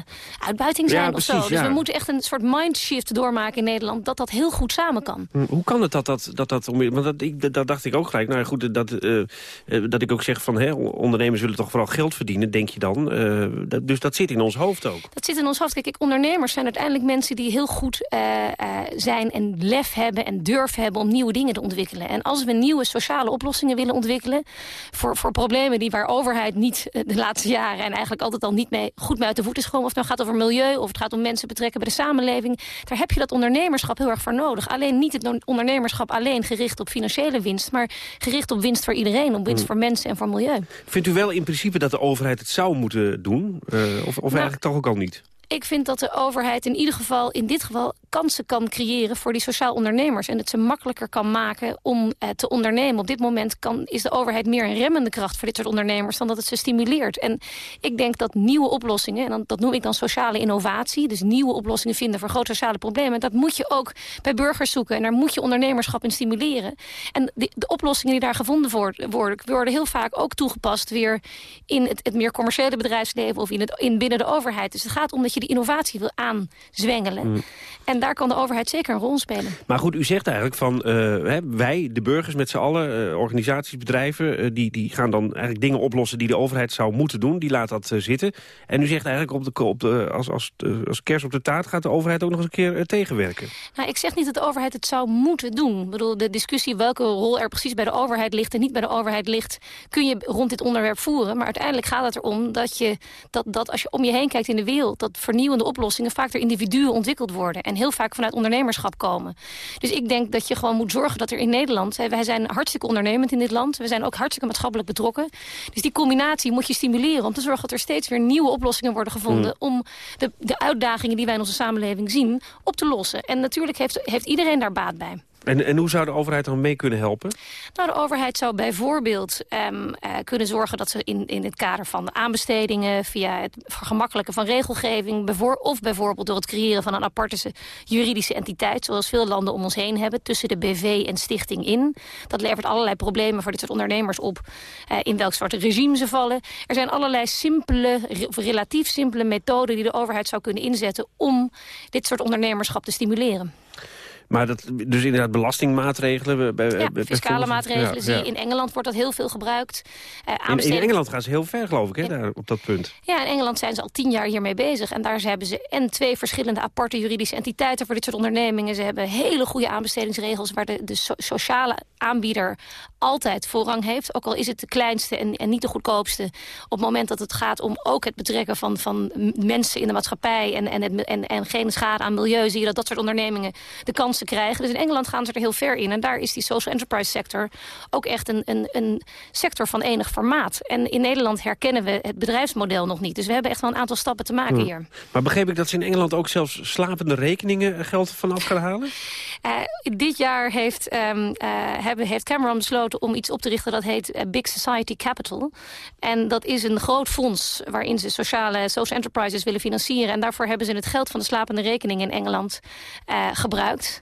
uitbuiting zijn ja, of precies, zo. Dus ja. we moeten echt een soort mindshift doormaken in Nederland. Dat dat heel goed samen kan. Hoe kan het dat dat... dat, dat want dat, ik, dat dacht ik ook gelijk. Nou goed, dat, uh, dat ik ook zeg van... Hè, ondernemers willen toch vooral geld verdienen, denk je dan. Uh, dat, dus dat zit in ons hoofd ook. Dat zit in ons hoofd. Kijk, ondernemers zijn uiteindelijk mensen die heel goed zijn... en lef hebben en durf hebben om nieuwe dingen te ontwikkelen. En als we nieuwe sociale oplossingen willen ontwikkelen... voor, voor problemen die waar overheid niet de laatste jaren... en eigenlijk altijd al niet mee, goed mee uit de voeten is of het nou gaat over milieu of het gaat om mensen betrekken bij de samenleving... daar heb je dat ondernemerschap heel erg voor nodig. Alleen niet het ondernemerschap alleen gericht op financiële winst... maar gericht op winst voor iedereen, op winst Hmm. voor mensen en voor milieu. Vindt u wel in principe dat de overheid het zou moeten doen? Uh, of, of eigenlijk toch ook al niet? Ik vind dat de overheid in ieder geval, in dit geval, kansen kan creëren voor die sociaal ondernemers. En het ze makkelijker kan maken om eh, te ondernemen. Op dit moment kan, is de overheid meer een remmende kracht voor dit soort ondernemers dan dat het ze stimuleert. En ik denk dat nieuwe oplossingen, en dan, dat noem ik dan sociale innovatie, dus nieuwe oplossingen vinden voor grote sociale problemen, dat moet je ook bij burgers zoeken. En daar moet je ondernemerschap in stimuleren. En de, de oplossingen die daar gevonden worden, worden heel vaak ook toegepast weer in het, het meer commerciële bedrijfsleven of in, het, in binnen de overheid. Dus het gaat om dat je die innovatie wil aanzwengelen. Mm. En En daar kan de overheid zeker een rol spelen. Maar goed, u zegt eigenlijk van uh, hè, wij, de burgers met z'n allen, uh, organisaties, bedrijven... Uh, die, die gaan dan eigenlijk dingen oplossen die de overheid zou moeten doen. Die laat dat zitten. En u zegt eigenlijk op de, op de, als, als, als kers op de taart gaat de overheid ook nog eens een keer tegenwerken. Nou, ik zeg niet dat de overheid het zou moeten doen. Ik bedoel, de discussie welke rol er precies bij de overheid ligt... en niet bij de overheid ligt, kun je rond dit onderwerp voeren. Maar uiteindelijk gaat het erom dat, je, dat, dat als je om je heen kijkt in de wereld... dat vernieuwende oplossingen vaak door individuen ontwikkeld worden. En heel vaak vanuit ondernemerschap komen. Dus ik denk dat je gewoon moet zorgen dat er in Nederland... Hè, wij zijn hartstikke ondernemend in dit land. We zijn ook hartstikke maatschappelijk betrokken. Dus die combinatie moet je stimuleren om te zorgen dat er steeds weer nieuwe oplossingen worden gevonden... Mm. om de, de uitdagingen die wij in onze samenleving zien op te lossen. En natuurlijk heeft, heeft iedereen daar baat bij. En, en hoe zou de overheid dan mee kunnen helpen? Nou, de overheid zou bijvoorbeeld um, uh, kunnen zorgen dat ze in, in het kader van de aanbestedingen... via het vergemakkelijken van regelgeving... Bijvoor, of bijvoorbeeld door het creëren van een aparte juridische entiteit... zoals veel landen om ons heen hebben, tussen de BV en stichting in. Dat levert allerlei problemen voor dit soort ondernemers op... Uh, in welk soort regime ze vallen. Er zijn allerlei simpele, relatief simpele methoden... die de overheid zou kunnen inzetten om dit soort ondernemerschap te stimuleren. Maar dat, dus inderdaad belastingmaatregelen? Bij, ja, fiscale maatregelen. Ja, zie je. In Engeland wordt dat heel veel gebruikt. Uh, in, in, Engeland gaan ze heel ver, geloof ik, hè, daar, op dat punt. Ja, in Engeland zijn ze al tien jaar hiermee bezig. En daar hebben ze en twee verschillende aparte juridische entiteiten... voor dit soort ondernemingen. Ze hebben hele goede aanbestedingsregels... waar de, de sociale aanbieder altijd voorrang heeft. Ook al is het de kleinste en, en niet de goedkoopste. Op het moment dat het gaat om ook het betrekken van, van mensen in de maatschappij... En, en, het, en, en geen schade aan milieu, zie je dat dat soort ondernemingen de kans krijgen. Dus in Engeland gaan ze er heel ver in. En daar is die social enterprise sector ook echt een, een, een sector van enig formaat. En in Nederland herkennen we het bedrijfsmodel nog niet. Dus we hebben echt wel een aantal stappen te maken hmm. hier. Maar begreep ik dat ze in Engeland ook zelfs slapende rekeningen geld vanaf gaan halen? Uh, dit jaar heeft, um, uh, hebben, heeft Cameron besloten om iets op te richten dat heet Big Society Capital. En dat is een groot fonds waarin ze sociale social enterprises willen financieren. En daarvoor hebben ze het geld van de slapende rekening in Engeland gebruikt.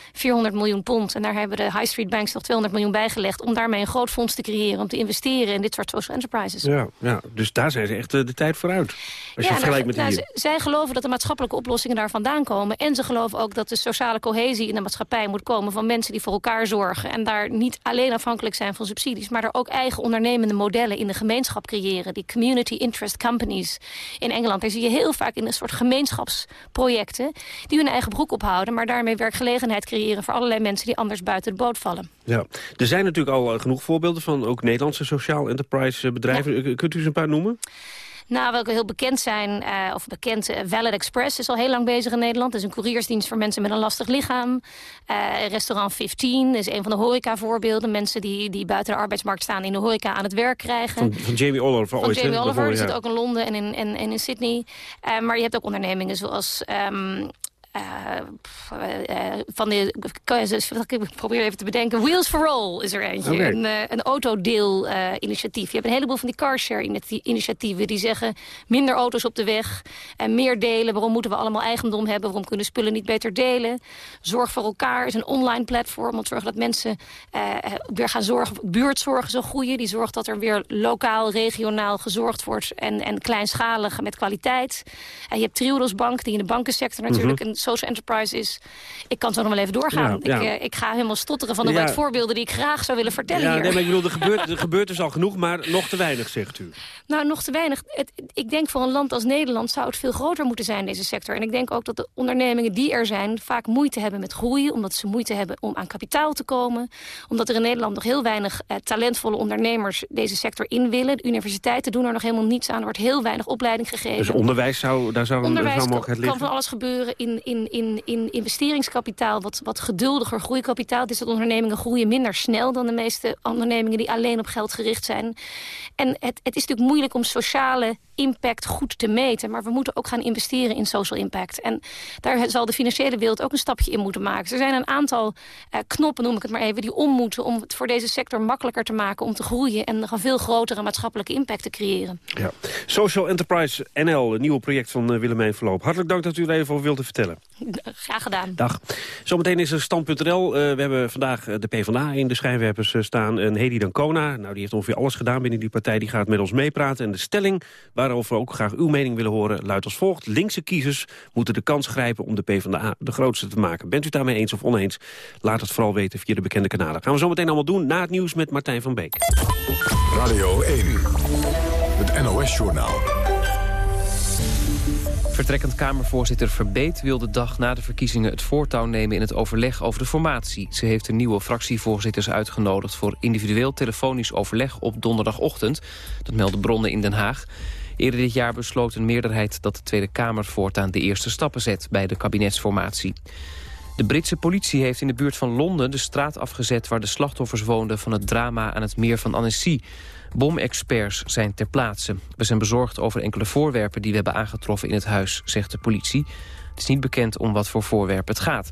400 miljoen pond. En daar hebben de high street banks nog 200 miljoen bijgelegd... om daarmee een groot fonds te creëren... om te investeren in dit soort social enterprises. Ja, ja dus daar zijn ze echt de, de tijd vooruit. Als je vergelijkt met nou, Zij geloven dat de maatschappelijke oplossingen daar vandaan komen. En ze geloven ook dat de sociale cohesie in de maatschappij moet komen... van mensen die voor elkaar zorgen. En daar niet alleen afhankelijk zijn van subsidies... maar er ook eigen ondernemende modellen in de gemeenschap creëren. Die community interest companies in Engeland. Daar zie je heel vaak in een soort gemeenschapsprojecten... die hun eigen broek ophouden, maar daarmee werkgelegenheid creëren voor allerlei mensen die anders buiten de boot vallen. Ja, er zijn natuurlijk al eh, genoeg voorbeelden van ook Nederlandse sociaal enterprise eh, bedrijven. Kunt u ze een paar noemen? Nou, welke heel bekend zijn, uh, of bekend, uh, Valid Express is al heel lang bezig in Nederland. Dat is een couriersdienst voor mensen met een lastig lichaam. Uh, restaurant 15 is een van de horeca-voorbeelden. Mensen die, die buiten de arbeidsmarkt staan in de horeca aan het werk krijgen. Van, van Jamie Oliver Van ooit, Jamie Oliver, die zit ook in Londen en in, en, en in Sydney. maar je hebt ook ondernemingen zoals... Um, uh, van de, ik probeer even te bedenken. Wheels for All is er eentje. Okay. Een, uh, een autodeel-initiatief. je hebt een heleboel van die carshare-initiatieven die zeggen... minder auto's op de weg en meer delen. Waarom moeten we allemaal eigendom hebben? Waarom kunnen spullen niet beter delen? Zorg voor elkaar is een online platform... om te zorgen dat mensen weer gaan zorgen. Buurtzorg een goede. Die zorgt dat er weer lokaal, regionaal gezorgd wordt... en, en kleinschalig met kwaliteit. je hebt Triodos Bank, die in de bankensector natuurlijk... Mm -hmm. een social enterprise is. Ik kan zo nog wel even doorgaan. Ja, ja. Ik, uh, ik, ga helemaal stotteren van de ja. voorbeelden die ik graag zou willen vertellen ja, hier. Nee, maar ik bedoel, er gebeurt, *laughs* er gebeurt dus al genoeg, maar nog te weinig, zegt u. Nou, nog te weinig. Het, ik denk voor een land als Nederland zou het veel groter moeten zijn, deze sector. En ik denk ook dat de ondernemingen die er zijn vaak moeite hebben met groeien. Omdat ze moeite hebben om aan kapitaal te komen. Omdat er in Nederland nog heel weinig uh, talentvolle ondernemers deze sector in willen. De universiteiten doen er nog helemaal niets aan. Er wordt heel weinig opleiding gegeven. Dus onderwijs zou, daar zou, onderwijs zou liggen? kan van alles gebeuren in, in, in, in investeringskapitaal, wat, wat geduldiger groeikapitaal. Dit soort ondernemingen groeien minder snel dan de meeste ondernemingen die alleen op geld gericht zijn. En het, het is natuurlijk moeilijk om sociale impact goed te meten. Maar we moeten ook gaan investeren in social impact. En daar zal de financiële wereld ook een stapje in moeten maken. Er zijn een aantal uh, knoppen, noem ik het maar even, die om moeten... om het voor deze sector makkelijker te maken om te groeien... en een veel grotere maatschappelijke impact te creëren. Ja. Social Enterprise NL, een nieuw project van uh, Willemijn Verloop. Hartelijk dank dat u er even over wilde vertellen. Graag gedaan. Dag. Zometeen is er stand.nl. Uh, we hebben vandaag de PvdA in de schijnwerpers staan. En Hedy Dancona, nou, die heeft ongeveer alles gedaan binnen die partij. Die gaat met ons meepraten. En de stelling, waarover we ook graag uw mening willen horen... luidt als volgt. Linkse kiezers moeten de kans grijpen om de PvdA de grootste te maken. Bent u daarmee eens of oneens? Laat het vooral weten via de bekende kanalen. Gaan we zometeen allemaal doen na het nieuws met Martijn van Beek. Radio 1, het NOS-journaal. Vertrekkend Kamervoorzitter Verbeet wil de dag na de verkiezingen het voortouw nemen in het overleg over de formatie. Ze heeft de nieuwe fractievoorzitters uitgenodigd voor individueel telefonisch overleg op donderdagochtend. Dat melden bronnen in Den Haag. Eerder dit jaar besloot een meerderheid dat de Tweede Kamer voortaan de eerste stappen zet bij de kabinetsformatie. De Britse politie heeft in de buurt van Londen de straat afgezet waar de slachtoffers woonden van het drama aan het meer van Annecy. Bomexperts zijn ter plaatse. We zijn bezorgd over enkele voorwerpen die we hebben aangetroffen in het huis, zegt de politie. Het is niet bekend om wat voor voorwerpen het gaat.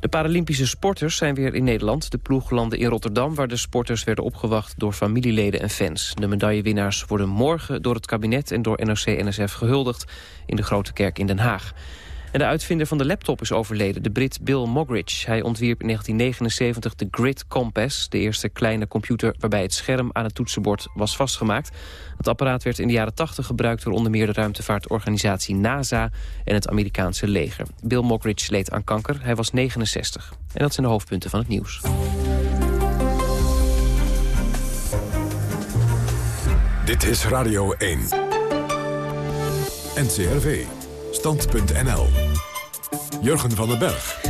De Paralympische sporters zijn weer in Nederland. De ploeg landde in Rotterdam, waar de sporters werden opgewacht door familieleden en fans. De medaillewinnaars worden morgen door het kabinet en door NOC-NSF gehuldigd in de Grote Kerk in Den Haag. En de uitvinder van de laptop is overleden, de Brit Bill Moggridge. Hij ontwierp in 1979 de Grid Compass, de eerste kleine computer waarbij het scherm aan het toetsenbord was vastgemaakt. Het apparaat werd in de jaren 80 gebruikt door onder meer de ruimtevaartorganisatie NASA en het Amerikaanse leger. Bill Moggridge leed aan kanker, hij was 69. En dat zijn de hoofdpunten van het nieuws. Dit is Radio 1. NCRV. Stand.nl. Jurgen van den Berg.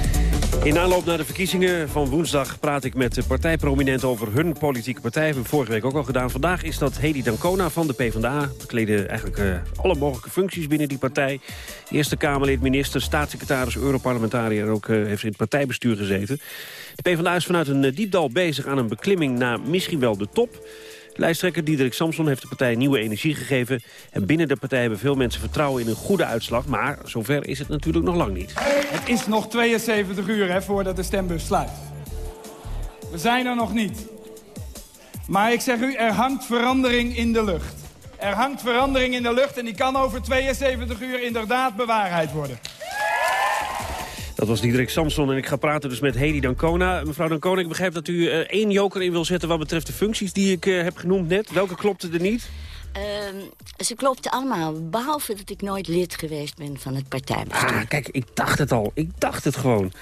In aanloop naar de verkiezingen van woensdag praat ik met partijprominenten over hun politieke partij. Hebben we vorige week ook al gedaan. Vandaag is dat Hedy Dancona van de PvdA. Bekleden eigenlijk uh, alle mogelijke functies binnen die partij. Eerste Kamerlid, minister, staatssecretaris, Europarlementariër. Ook uh, heeft in het partijbestuur gezeten. De PvdA is vanuit een uh, diepdal bezig aan een beklimming naar misschien wel de top. Lijsttrekker Diederik Samson heeft de partij nieuwe energie gegeven. En binnen de partij hebben veel mensen vertrouwen in een goede uitslag. Maar zover is het natuurlijk nog lang niet. Het is nog 72 uur hè, voordat de stembus sluit. We zijn er nog niet. Maar ik zeg u, er hangt verandering in de lucht. Er hangt verandering in de lucht en die kan over 72 uur inderdaad bewaarheid worden. Dat was Diederik Samson en ik ga praten dus met Hedy Dancona. Mevrouw Dancona, ik begrijp dat u uh, één joker in wil zetten... wat betreft de functies die ik uh, heb genoemd net. Welke klopte er niet? Uh, ze klopten allemaal, behalve dat ik nooit lid geweest ben van het partijbestuur. Ah, kijk, ik dacht het al. Ik dacht het gewoon.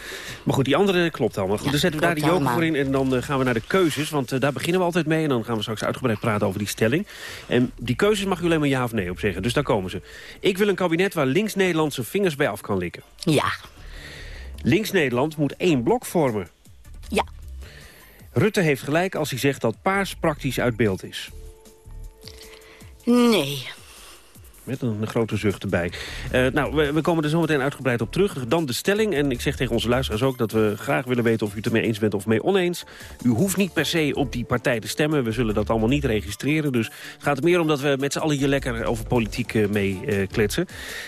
Maar goed, die andere klopt allemaal. Goed, ja, dan zetten we daar de joker voor in en dan uh, gaan we naar de keuzes. Want uh, daar beginnen we altijd mee en dan gaan we straks uitgebreid praten over die stelling. En die keuzes mag u alleen maar ja of nee op zeggen. Dus daar komen ze. Ik wil een kabinet waar links-Nederland zijn vingers bij af kan likken. Ja. Links-Nederland moet één blok vormen. Ja. Rutte heeft gelijk als hij zegt dat paars praktisch uit beeld is. Nee. Met een, grote zucht erbij. Uh, nou, we, we, komen er zo meteen uitgebreid op terug. Dan de stelling. En ik zeg tegen onze luisteraars ook dat we graag willen weten... of u het ermee eens bent of mee oneens. U hoeft niet per se op die partij te stemmen. We zullen dat allemaal niet registreren. Dus het gaat meer om dat we met z'n allen hier lekker over politiek uh, mee uh, kletsen.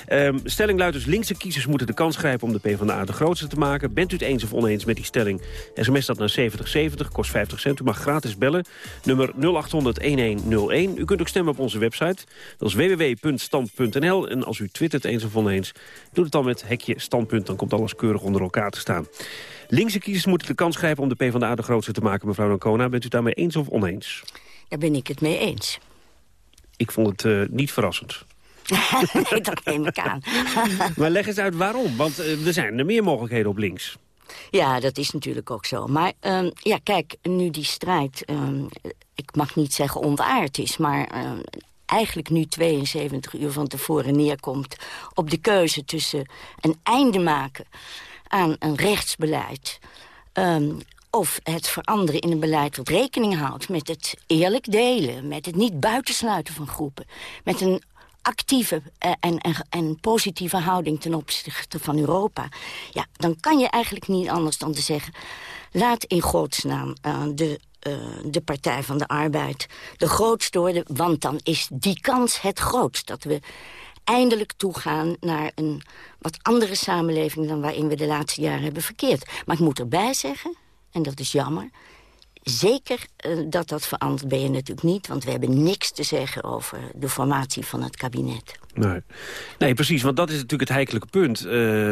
Um, stelling luidt dus... linkse kiezers moeten de kans grijpen om de PvdA de grootste te maken. Bent u het eens of oneens met die stelling? SMS dat naar 7070, kost 50 cent. U mag gratis bellen. Nummer 0800-1101. U kunt ook stemmen op onze website. Dat is www stand.nl. En als u twittert eens of oneens, doe het dan met hekje standpunt. Dan komt alles keurig onder elkaar te staan. Linkse kiezers moeten de kans grijpen om de PvdA de grootste te maken, mevrouw Dancona. Bent u daarmee eens of oneens? Daar ben ik het mee eens. Ik vond het uh, niet verrassend. *laughs* nee, dat neem ik aan. *laughs* maar leg eens uit waarom, want uh, er zijn er meer mogelijkheden op links. Ja, dat is natuurlijk ook zo. Maar um, ja, kijk, nu die strijd, um, ik mag niet zeggen ontaard is... maar um, eigenlijk nu 72 uur van tevoren neerkomt... op de keuze tussen een einde maken aan een rechtsbeleid... Um, of het veranderen in een beleid dat rekening houdt met het eerlijk delen... met het niet buitensluiten van groepen... met een actieve en, en, positieve houding ten opzichte van Europa... ja, dan kan je eigenlijk niet anders dan te zeggen... laat in godsnaam uh, de uh, de Partij van de Arbeid de grootste worden. Want dan is die kans het grootst dat we eindelijk toegaan naar een wat andere samenleving... dan waarin we de laatste jaren hebben verkeerd. Maar ik moet erbij zeggen, en dat is jammer... zeker uh, dat dat verandert ben je natuurlijk niet... want we hebben niks te zeggen over de formatie van het kabinet. Nee. nee, precies, want dat is natuurlijk het heikelijke punt. Uh,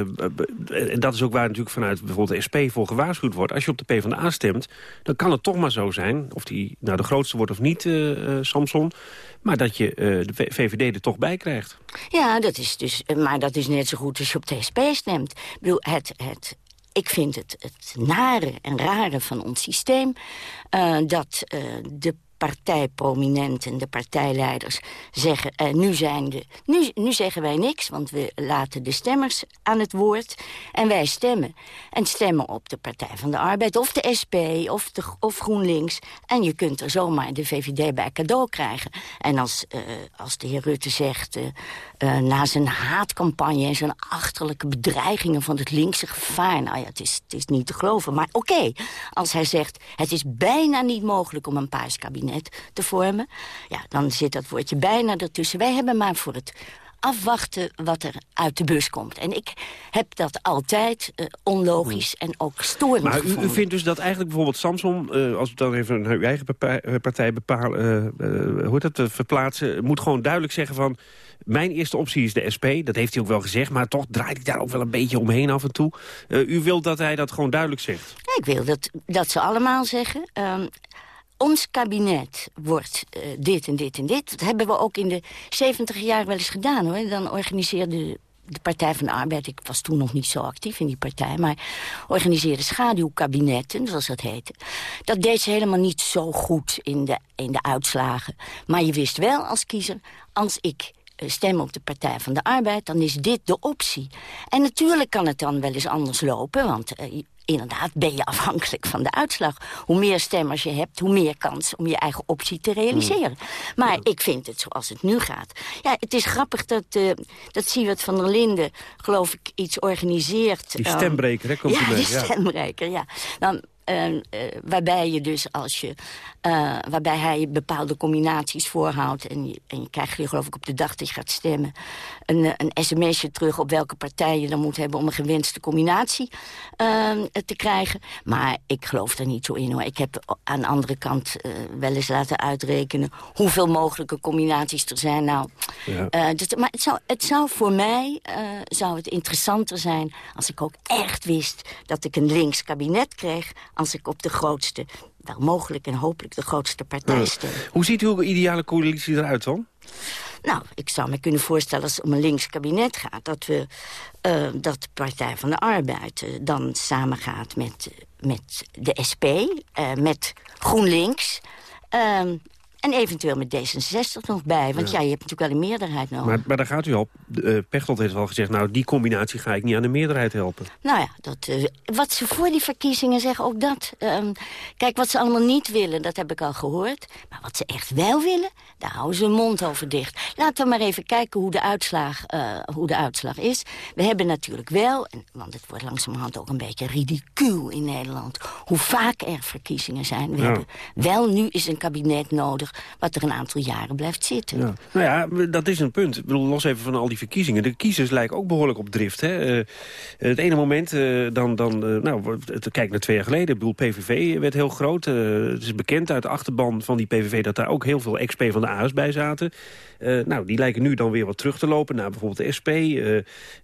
en dat is ook waar natuurlijk vanuit bijvoorbeeld de SP voor gewaarschuwd wordt. Als je op de PvdA stemt, dan kan het toch maar zo zijn... of die nou de grootste wordt of niet, uh, Samson... maar dat je de VVD er toch bij krijgt. Ja, dat is dus, maar dat is net zo goed als je op de SP stemt. Ik bedoel, het, het ik vind het, het nare en rare van ons systeem... Uh, dat uh, de partijprominenten, de partijleiders, zeggen... Uh, nu, zijn de, nu, nu zeggen wij niks, want we laten de stemmers aan het woord. En wij stemmen. En stemmen op de Partij van de Arbeid, of de SP, of, de, of GroenLinks. En je kunt er zomaar de VVD bij cadeau krijgen. En als, uh, als de heer Rutte zegt... Uh, na zijn haatcampagne en zijn achterlijke bedreigingen van het linkse gevaar... nou ja, het is, het is niet te geloven. Maar oké, als hij zegt... het is bijna niet mogelijk om een paars kabinet te vormen... ja, dan zit dat woordje bijna ertussen. Wij hebben maar voor het afwachten wat er uit de bus komt. En ik heb dat altijd uh, onlogisch en ook storend Maar u, u, vindt dus dat eigenlijk bijvoorbeeld Samson... Uh, als we dan even naar uw eigen partij bepalen, uh, hoe het verplaatsen... moet gewoon duidelijk zeggen van... Mijn eerste optie is de SP, dat heeft hij ook wel gezegd... maar toch draait hij daar ook wel een beetje omheen af en toe. U wilt dat hij dat gewoon duidelijk zegt? Ja, ik wil dat, dat ze allemaal zeggen. Ons kabinet wordt uh, dit en dit en dit. Dat hebben we ook in de 70 jaar wel eens gedaan. hoor. Dan organiseerde de Partij van de Arbeid, ik was toen nog niet zo actief in die partij... maar organiseerde schaduwkabinetten, zoals dat heette. Dat deed ze helemaal niet zo goed in de, in de uitslagen. Maar je wist wel als kiezer, als ik stem op de Partij van de Arbeid... dan is dit de optie. En natuurlijk kan het dan wel eens anders lopen... want uh, inderdaad ben je afhankelijk van de uitslag. Hoe meer stemmers je hebt, hoe meer kans om je eigen optie te realiseren. Maar ik vind het zoals het nu gaat. Ja, het is grappig dat, uh, dat Siewert van der Linden, geloof ik, iets organiseert. Die stembreker, hè? Komt ja, die stembreker, ja. Dan, uh, uh, waarbij je dus als je uh, waarbij hij bepaalde combinaties voorhoudt en je, en je krijgt je geloof ik op de dag dat je gaat stemmen een, een sms'je terug op welke partij je dan moet hebben om een gewenste combinatie te krijgen. Maar ik geloof er niet zo in hoor. Ik heb aan de andere kant wel eens laten uitrekenen hoeveel mogelijke combinaties er zijn. Nou, ja. dus, maar het zou, het zou voor mij zou het interessanter zijn als ik ook echt wist dat ik een links kabinet kreeg als ik op de grootste, wel mogelijk en hopelijk de grootste partij stem. Hoe ziet uw ideale coalitie eruit dan? Nou, ik zou me kunnen voorstellen als het om een links kabinet gaat... dat, we, uh, dat de Partij van de Arbeid uh, dan samengaat met, met de SP, met GroenLinks... Ehm, en eventueel met D66 nog bij. Want ja, ja je hebt natuurlijk wel een meerderheid nodig. Maar, maar daar gaat u op. Uh, Pechtold heeft al gezegd... nou, die combinatie ga ik niet aan de meerderheid helpen. Nou ja, dat, uh, wat ze voor die verkiezingen zeggen, ook dat. Um, kijk, wat ze allemaal niet willen, dat heb ik al gehoord. Maar wat ze echt wel willen, daar houden ze hun mond over dicht. Laten we maar even kijken hoe de uitslag, uh, hoe de uitslag is. We hebben natuurlijk wel, en, want het wordt langzamerhand ook een beetje ridicuul in Nederland... hoe vaak er verkiezingen zijn. We ja. hebben wel nu is een kabinet nodig wat er een aantal jaren blijft zitten. Ja. Nou ja, dat is een punt. Ik bedoel, los even van al die verkiezingen. De kiezers lijken ook behoorlijk op drift. Hè? Uh, het ene moment, uh, dan, dan uh, nou, kijk naar twee jaar geleden. Ik bedoel, PVV werd heel groot. het is bekend uit de achterban van die PVV... dat daar ook heel veel ex-P van de A's bij zaten. nou, die lijken nu dan weer wat terug te lopen naar bijvoorbeeld de SP.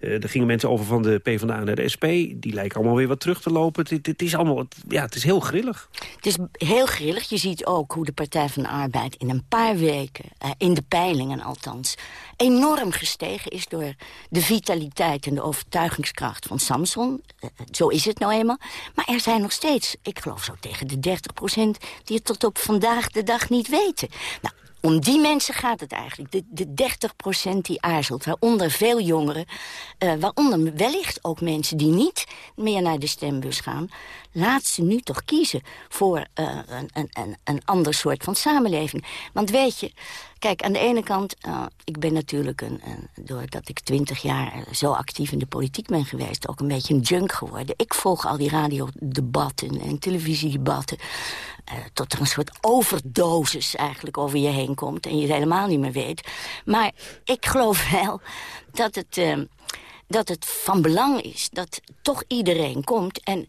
er gingen mensen over van de PvdA naar de SP. Die lijken allemaal weer wat terug te lopen. Het, het, het is allemaal, het, ja, het is heel grillig. Het is heel grillig. Je ziet ook hoe de Partij van de Arbeid in een paar weken, uh, in de peilingen althans... enorm gestegen is door de vitaliteit en de overtuigingskracht van Samson. Uh, zo is het nou eenmaal. Maar er zijn nog steeds, ik geloof zo tegen de 30 procent... die het tot op vandaag de dag niet weten. Nou, om die mensen gaat het eigenlijk. De, de 30% die aarzelt, waaronder veel jongeren... Waaronder wellicht ook mensen die niet meer naar de stembus gaan... laat ze nu toch kiezen voor uh, een, een, een ander soort van samenleving. Want weet je, kijk, aan de ene kant... Uh, ik ben natuurlijk, een, een, doordat ik twintig jaar zo actief in de politiek ben geweest... ook een beetje een junk geworden. Ik volg al die radiodebatten en televisiedebatten... Uh, tot er een soort overdosis eigenlijk over je heen komt... en je het helemaal niet meer weet. Maar ik geloof wel dat het, dat het van belang is dat toch iedereen komt... en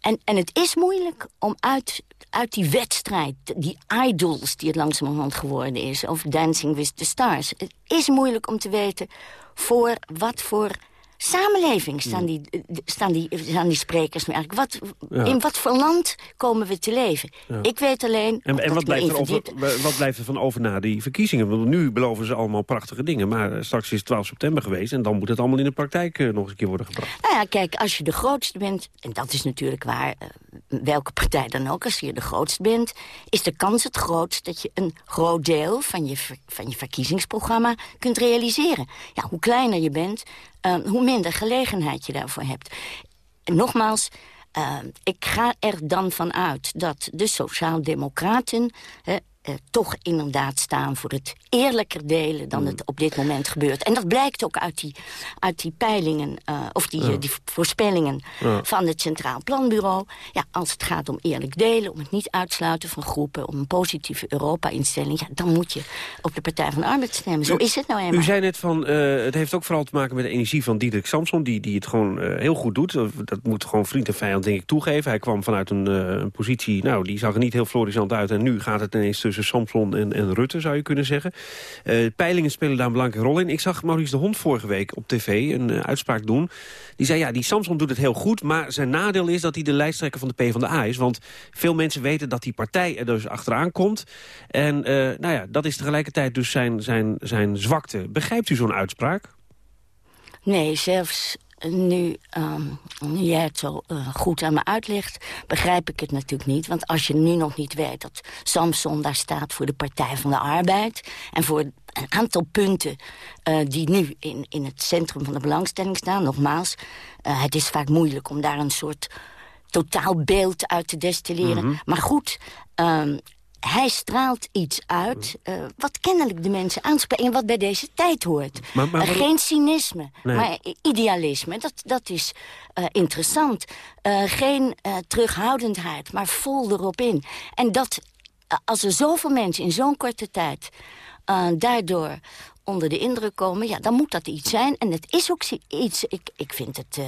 En, en het is moeilijk om uit, uit die wedstrijd, die idols die het langzamerhand geworden is... of Dancing with the Stars, het is moeilijk om te weten voor wat voor samenleving staan die, staan die, staan die sprekers nu eigenlijk? Wat, Ja. In wat voor land komen we te leven? Ja. Ik weet alleen... En, wat, blijft er over, wat blijft er van over na die verkiezingen? Want nu beloven ze allemaal prachtige dingen. Maar eh, straks is het 12 september geweest... en dan moet het allemaal in de praktijk eh, nog eens een keer worden gebracht. Nou ja, kijk, als je de grootste bent, en dat is natuurlijk waar, eh, welke partij dan ook, als je de grootste bent, is de kans het grootst dat je een groot deel van je, van je verkiezingsprogramma kunt realiseren. Ja, hoe kleiner je bent, eh, hoe minder gelegenheid je daarvoor hebt. Nogmaals, eh, ik ga er dan van uit dat de Sociaaldemocraten eh, toch inderdaad staan voor het eerlijker delen dan het op dit moment gebeurt. En dat blijkt ook uit die, uit die peilingen, eh, of die, Ja. eh, die voorspellingen Ja. van het Centraal Planbureau. Ja, als het gaat om eerlijk delen, om het niet uitsluiten van groepen... om een positieve Europa-instelling, ja, dan moet je op de Partij van de Arbeid stemmen. Zo U- is het nou eenmaal. U zei net van, het heeft ook vooral te maken met de energie van Diederik Samson... die, die het gewoon heel goed doet. Dat moet gewoon vriend en vijand denk ik toegeven. Hij kwam vanuit een, een positie, nou, die zag er niet heel florissant uit... en nu gaat het ineens tussen Samson en, en Rutte, zou je kunnen zeggen. Eh, peilingen spelen daar een belangrijke rol in. Ik zag Maurice de Hond vorige week op tv een eh, uitspraak doen. Die zei, ja, die Samson doet het heel goed... maar zijn nadeel is dat hij de lijsttrekker van de PvdA is. Want veel mensen weten dat die partij er dus achteraan komt. En eh, nou ja, dat is tegelijkertijd dus zijn, zijn, zijn zwakte. Begrijpt u zo'n uitspraak? Nee, zelfs nu, ehm, nu jij het zo eh, goed aan me uitlegt, begrijp ik het natuurlijk niet. Want als je nu nog niet weet dat Samson daar staat voor de Partij van de Arbeid... en voor een aantal punten eh, die nu in, in het centrum van de belangstelling staan, nogmaals... eh, het is vaak moeilijk om daar een soort totaalbeeld uit te destilleren. Mhm. Maar goed, ehm, hij straalt iets uit eh, wat kennelijk de mensen aanspreekt... en wat bij deze tijd hoort. Maar- maar Eh, geen cynisme, Nee. maar idealisme. Dat, dat is eh, interessant. Geen terughoudendheid, maar vol erop in. En dat, als er zoveel mensen in zo'n korte tijd... daardoor onder de indruk komen, ja, dan moet dat iets zijn. En het is ook iets, ik, ik, vind, het, eh,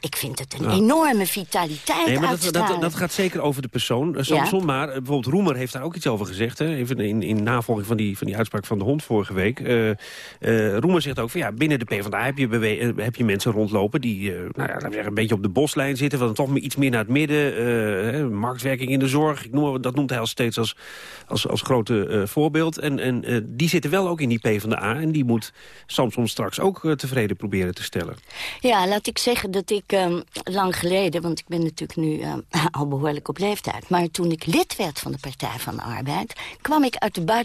ik vind het een Ja. enorme vitaliteit Nee, maar dat, dat, dat gaat zeker over de persoon, eh, Samson. Ja. Maar eh, bijvoorbeeld Roemer heeft daar ook iets over gezegd. Hè? Even in, in navolging van die, van die uitspraak van de hond vorige week. Roemer zegt ook van ja, binnen de PvdA heb je, heb je mensen rondlopen... die nou ja, laten we zeggen, een beetje op de boslijn zitten... wat dan toch iets meer naar het midden. hè, marktwerking in de zorg, ik noem, dat noemt hij al steeds als, als, als grote voorbeeld. En, en die zitten wel ook in die PvdA. En die moet Samson straks ook eh, tevreden proberen te stellen. Ja, laat ik zeggen dat ik ehm, lang geleden... want ik ben natuurlijk nu ehm, *laughs* al behoorlijk op leeftijd... maar toen ik lid werd van de Partij van de Arbeid... kwam ik uit de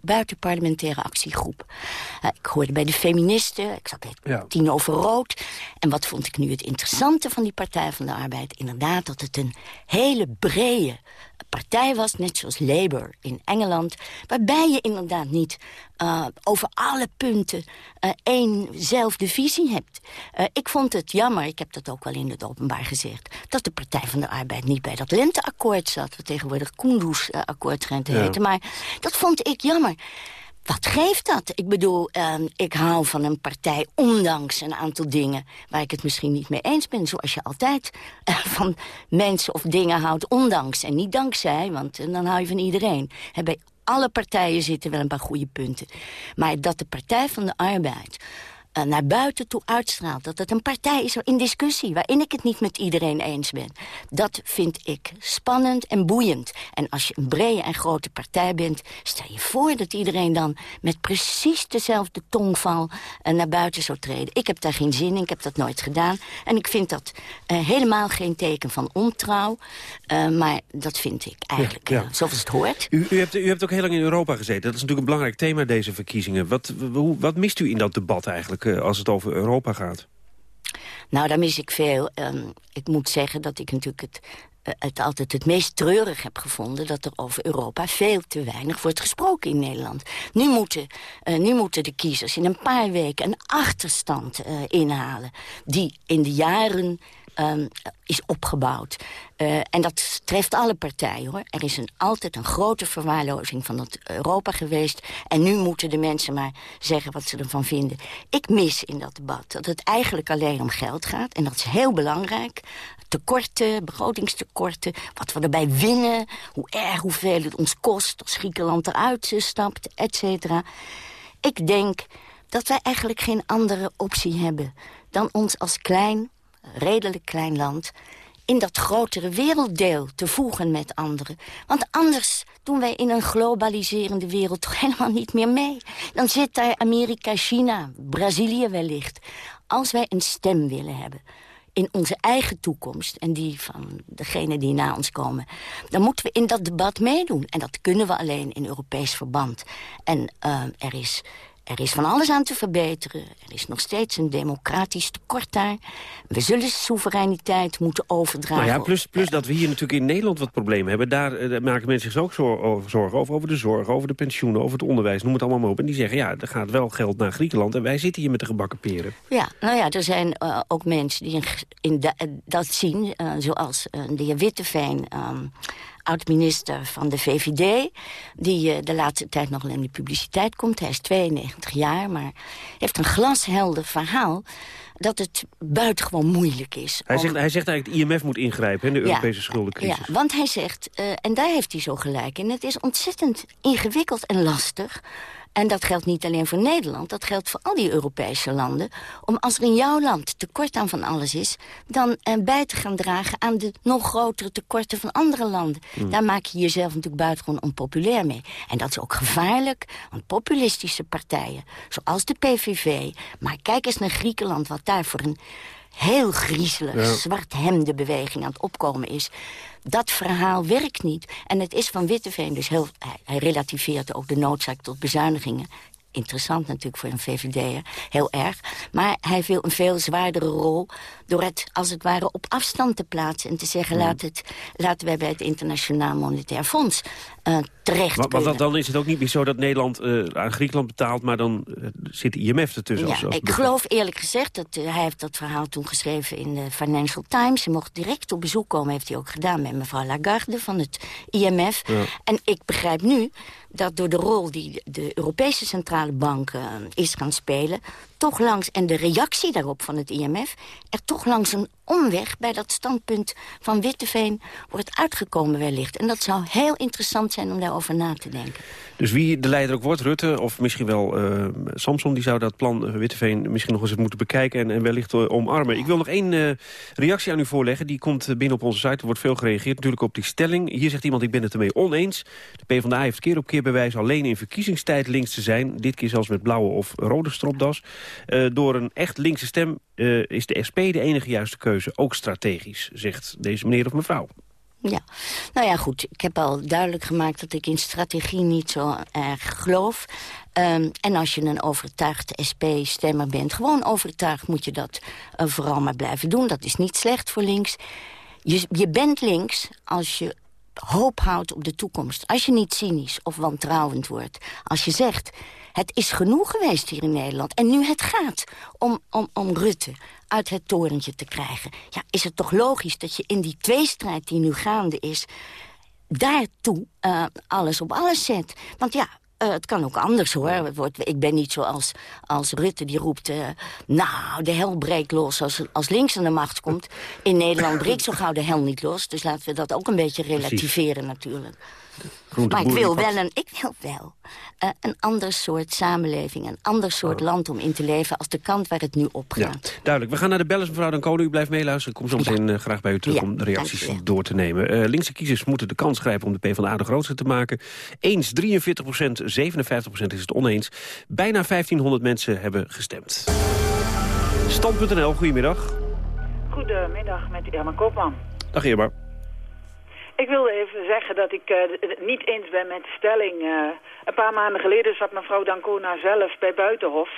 buitenparlementaire actiegroep. Eh, ik hoorde bij de feministen, ik zat bij Ja. tien over rood. En wat vond ik nu het interessante van die Partij van de Arbeid? Inderdaad dat het een hele brede partij was, net zoals Labour in Engeland... waarbij je inderdaad niet eh, over alle punten eh éénzelfde visie hebt. Eh, ik vond het jammer, ik heb dat ook wel in het openbaar gezegd... dat de Partij van de Arbeid niet bij dat lenteakkoord zat... wat tegenwoordig Koendersakkoord schijnt te Ja. heten. Maar dat vond ik jammer. Wat geeft dat? Ik bedoel, ehm, ik hou van een partij ondanks een aantal dingen... waar ik het misschien niet mee eens ben. Zoals je altijd eh, van mensen of dingen houdt ondanks en niet dankzij. Want eh, dan hou je van iedereen. Bij alle partijen zitten wel een paar goede punten. Maar dat de Partij van de Arbeid naar buiten toe uitstraalt... dat het een partij is in discussie... waarin ik het niet met iedereen eens ben. Dat vind ik spannend en boeiend. En als je een brede en grote partij bent... stel je voor dat iedereen dan met precies dezelfde tongval... eh, naar buiten zou treden. Ik heb daar geen zin in, ik heb dat nooit gedaan. En ik vind dat eh, helemaal geen teken van ontrouw. eh, maar dat vind ik eigenlijk Ja, ja. eh, zoals het hoort. U, u, hebt, u hebt ook heel lang in Europa gezeten. Dat is natuurlijk een belangrijk thema, deze verkiezingen. Wat, wat mist u in dat debat eigenlijk, eh, als het over Europa gaat? Nou, daar mis ik veel. Ehm, ik moet zeggen dat ik natuurlijk het, eh, het altijd het meest treurig heb gevonden... dat er over Europa veel te weinig wordt gesproken in Nederland. Nu moeten, eh, nu moeten de kiezers in een paar weken een achterstand inhalen... die in de jaren ehm, is opgebouwd. Eh, en dat treft alle partijen, hoor. Er is een, altijd een grote verwaarlozing van het Europa geweest. En nu moeten de mensen maar zeggen wat ze ervan vinden. Ik mis in dat debat dat het eigenlijk alleen om geld gaat. En dat is heel belangrijk. Tekorten, begrotingstekorten, wat we erbij winnen... hoe erg, hoeveel het ons kost als Griekenland eruit stapt, et cetera. Ik denk dat wij eigenlijk geen andere optie hebben... dan ons als klein, redelijk klein land in dat grotere werelddeel te voegen met anderen. Want anders doen wij in een globaliserende wereld toch helemaal niet meer mee. Dan zit daar Amerika, China, Brazilië wellicht. Als wij een stem willen hebben in onze eigen toekomst... en die van degenen die na ons komen... dan moeten we in dat debat meedoen. En dat kunnen we alleen in Europees verband. En uh, er is er is van alles aan te verbeteren. Er is nog steeds een democratisch tekort daar. We zullen soevereiniteit moeten overdragen. Nou ja, plus, plus dat we hier natuurlijk in Nederland wat problemen hebben. Daar, eh, maken mensen zich ook zorgen over, over de zorg, over de pensioenen, over het onderwijs. Noem het allemaal maar op. En die zeggen, ja, er gaat wel geld naar Griekenland. En wij zitten hier met de gebakken peren. Ja, nou ja, er zijn uh, ook mensen die in, in dat zien. Uh, zoals de heer Witteveen... Um, oud-minister van de VVD... die uh, de laatste tijd nog in de publiciteit komt. Hij is 92 jaar, maar heeft een glashelder verhaal dat het buitengewoon moeilijk is. Hij, zegt, hij zegt eigenlijk dat het IMF moet ingrijpen in de Europese schuldencrisis. Ja, want hij zegt, uh, en daar heeft hij zo gelijk in... het is ontzettend ingewikkeld en lastig en dat geldt niet alleen voor Nederland, dat geldt voor al die Europese landen... om als er in jouw land tekort aan van alles is... dan eh, bij te gaan dragen aan de nog grotere tekorten van andere landen. Hmm. Daar maak je jezelf natuurlijk buitengewoon onpopulair mee. En dat is ook gevaarlijk, want populistische partijen, zoals de PVV... maar kijk eens naar Griekenland, wat daar voor een heel griezelig, ja. zwart hemde beweging aan het opkomen is dat verhaal werkt niet. En het is van Witteveen dus heel... Hij, relativeert ook de noodzaak tot bezuinigingen interessant natuurlijk voor een VVD'er, heel erg. Maar hij wil een veel zwaardere rol door het als het ware op afstand te plaatsen... en te zeggen, laat het, laten wij bij het Internationaal Monetair Fonds uh, terecht maar, maar dan is het ook niet meer zo dat Nederland uh, aan Griekenland betaalt... maar dan uh, zit de IMF ertussen. Ja, ik geloof eerlijk gezegd, dat hij heeft dat verhaal toen geschreven in de Financial Times. Hij mocht direct op bezoek komen, heeft hij ook gedaan met mevrouw Lagarde van het IMF. Ja. En ik begrijp nu dat door de rol die de Europese Centrale Bank uh, is gaan spelen... toch langs, en de reactie daarop van het IMF... er toch langs een omweg bij dat standpunt van Witteveen wordt uitgekomen wellicht. En dat zou heel interessant zijn om daarover na te denken. Dus wie de leider ook wordt, Rutte of misschien wel uh, Samson... die zou dat plan uh, Witteveen misschien nog eens moeten bekijken en, wellicht uh, omarmen. Ik wil nog één reactie aan u voorleggen. Die komt binnen op onze site. Er wordt veel gereageerd natuurlijk op die stelling. Hier zegt iemand, ik ben het ermee oneens. De PvdA heeft keer op keer bewijs alleen in verkiezingstijd links te zijn. Dit keer zelfs met blauwe of rode stropdas. Door een echt linkse stem is de SP de enige juiste keuze. Ook strategisch, zegt deze meneer of mevrouw. Ja, nou ja, goed. Ik heb al duidelijk gemaakt dat ik in strategie niet zo erg geloof. Um, en als je een overtuigd SP-stemmer bent, gewoon overtuigd moet je dat uh, vooral maar blijven doen. Dat is niet slecht voor links. Je, je bent links als je hoop houdt op de toekomst. Als je niet cynisch of wantrouwend wordt. Als je zegt, het is genoeg geweest hier in Nederland. En nu het gaat om, om, om Rutte uit het torentje te krijgen. Ja, is het toch logisch dat je in die tweestrijd die nu gaande is... daartoe uh, alles op alles zet. Want ja, uh, het kan ook anders hoor. Het wordt, ik ben niet zoals als Rutte die roept... Uh, nou, de hel breekt los als, als links aan de macht komt. In Nederland breekt zo gauw de hel niet los. Dus laten we dat ook een beetje relativeren Precies. natuurlijk maar ik wil wel, een, ik wil wel uh, een ander soort samenleving... een ander soort oh. land om in te leven als de kant waar het nu op gaat. Ja, duidelijk. We gaan naar de bellers, mevrouw Dancona. U blijft meeluisteren. Ik kom zo meteen ja. uh, graag bij u terug ja, om de reacties door te nemen. Uh, linkse kiezers moeten de kans grijpen om de PvdA de grootste te maken. Eens 43 procent, 57 procent is het oneens. Bijna 1500 mensen hebben gestemd. Stand.nl, goedemiddag. Goedemiddag, met Irma Koopman. Dag Irma. Ik wilde even zeggen dat ik uh, het niet eens ben met de stelling. Uh, een paar maanden geleden zat mevrouw Dancona zelf bij Buitenhof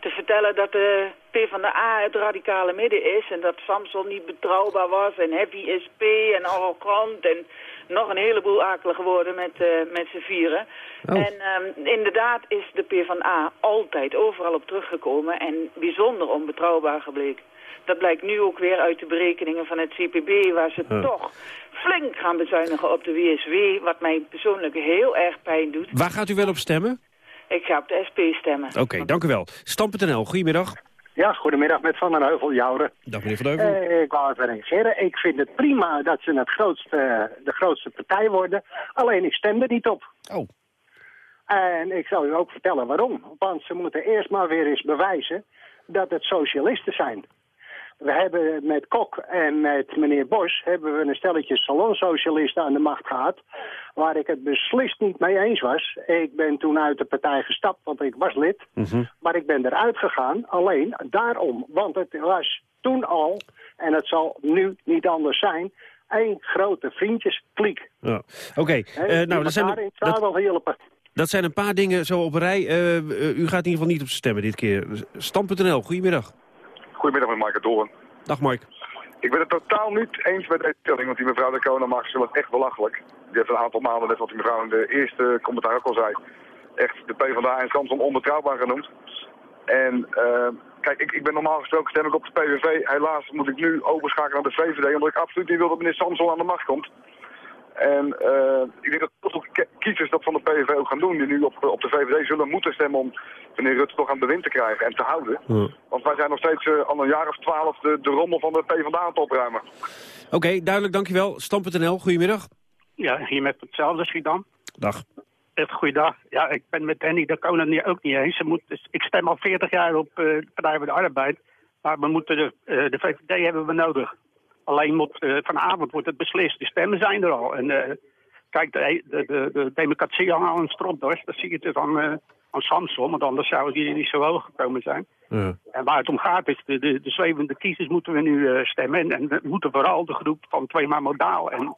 te vertellen dat de PvdA het radicale midden is... en dat Samson niet betrouwbaar was en Happy SP en arrogant... en nog een heleboel akelige woorden met, uh, met z'n vieren. Oh. En um, inderdaad is de PvdA altijd overal op teruggekomen en bijzonder onbetrouwbaar gebleken. Dat blijkt nu ook weer uit de berekeningen van het CPB... waar ze Ja. toch flink gaan bezuinigen op de WSW... wat mij persoonlijk heel erg pijn doet. Waar gaat u wel op stemmen? Ik ga op de SP stemmen. Oké, dank u wel. Stam.nl, goedemiddag. Ja, goedemiddag met Van den Heuvel, Jouren. Dag meneer Van Heuvel. Eh, ik wou even reageren. Ik vind het prima dat ze het grootste, de grootste partij worden. Alleen ik stem er niet op. Oh. En ik zal u ook vertellen waarom. Want ze moeten eerst maar weer eens bewijzen dat het socialisten zijn. We hebben met Kok en met meneer Bos hebben we een stelletje salonsocialisten aan de macht gehad. Waar ik het beslist niet mee eens was. Ik ben toen uit de partij gestapt, want ik was lid. Maar ik ben eruit gegaan, alleen daarom. Want het was toen al, en het zal nu niet anders zijn, één grote vriendjeskliek. Ja. Oké, Hè, eh, nou, dat zijn, dat, dat zijn een paar dingen zo op een rij. Eh, u gaat in ieder geval niet op stemmen dit keer. Stam.nl, goedemiddag. Goedemiddag met Mark Doorn. Dag Mark. Ik ben het totaal niet eens met deze stelling, want die mevrouw de Kona mag zelf echt belachelijk. Die heeft een aantal maanden, net wat die mevrouw in de eerste commentaar ook al zei, echt de PvdA en Samson onbetrouwbaar genoemd. En eh, kijk, ik, ik ben normaal gesproken stem ik op de PVV. Helaas moet ik nu overschakelen naar de VVD, omdat ik absoluut niet wil dat meneer Samson aan de macht komt. En eh, ik denk dat ki- kiezers dat van de PVV ook gaan doen, die nu op, op de VVD zullen moeten stemmen om meneer Rutte toch aan het bewind te krijgen en te houden. Want wij zijn nog steeds eh, al een jaar of twaalf de, de rommel van de PvdA aan het opruimen. Oké, duidelijk, dankjewel. Stam.nl, goedemiddag. Ja, hier met hetzelfde Schiedam. Dag. Echt goeiedag. Ja, ik ben met Danny de Koning ook niet eens. Ze moet, dus ik stem al 40 jaar op eh, de Partij voor de Arbeid. Maar we moeten de, de VVD hebben we nodig. Alleen moet, eh, vanavond wordt het beslist. De stemmen zijn er al. En eh, kijk, de, de, de, de democratie hangt al een stropdorst. Dat zie je het aan, eh aan Samson. Want anders zou die niet zo hoog gekomen zijn. Ja. En waar het om gaat is, de, de, de zwevende kiezers moeten we nu stemmen. En, en we moeten vooral de groep van tweemaal modaal en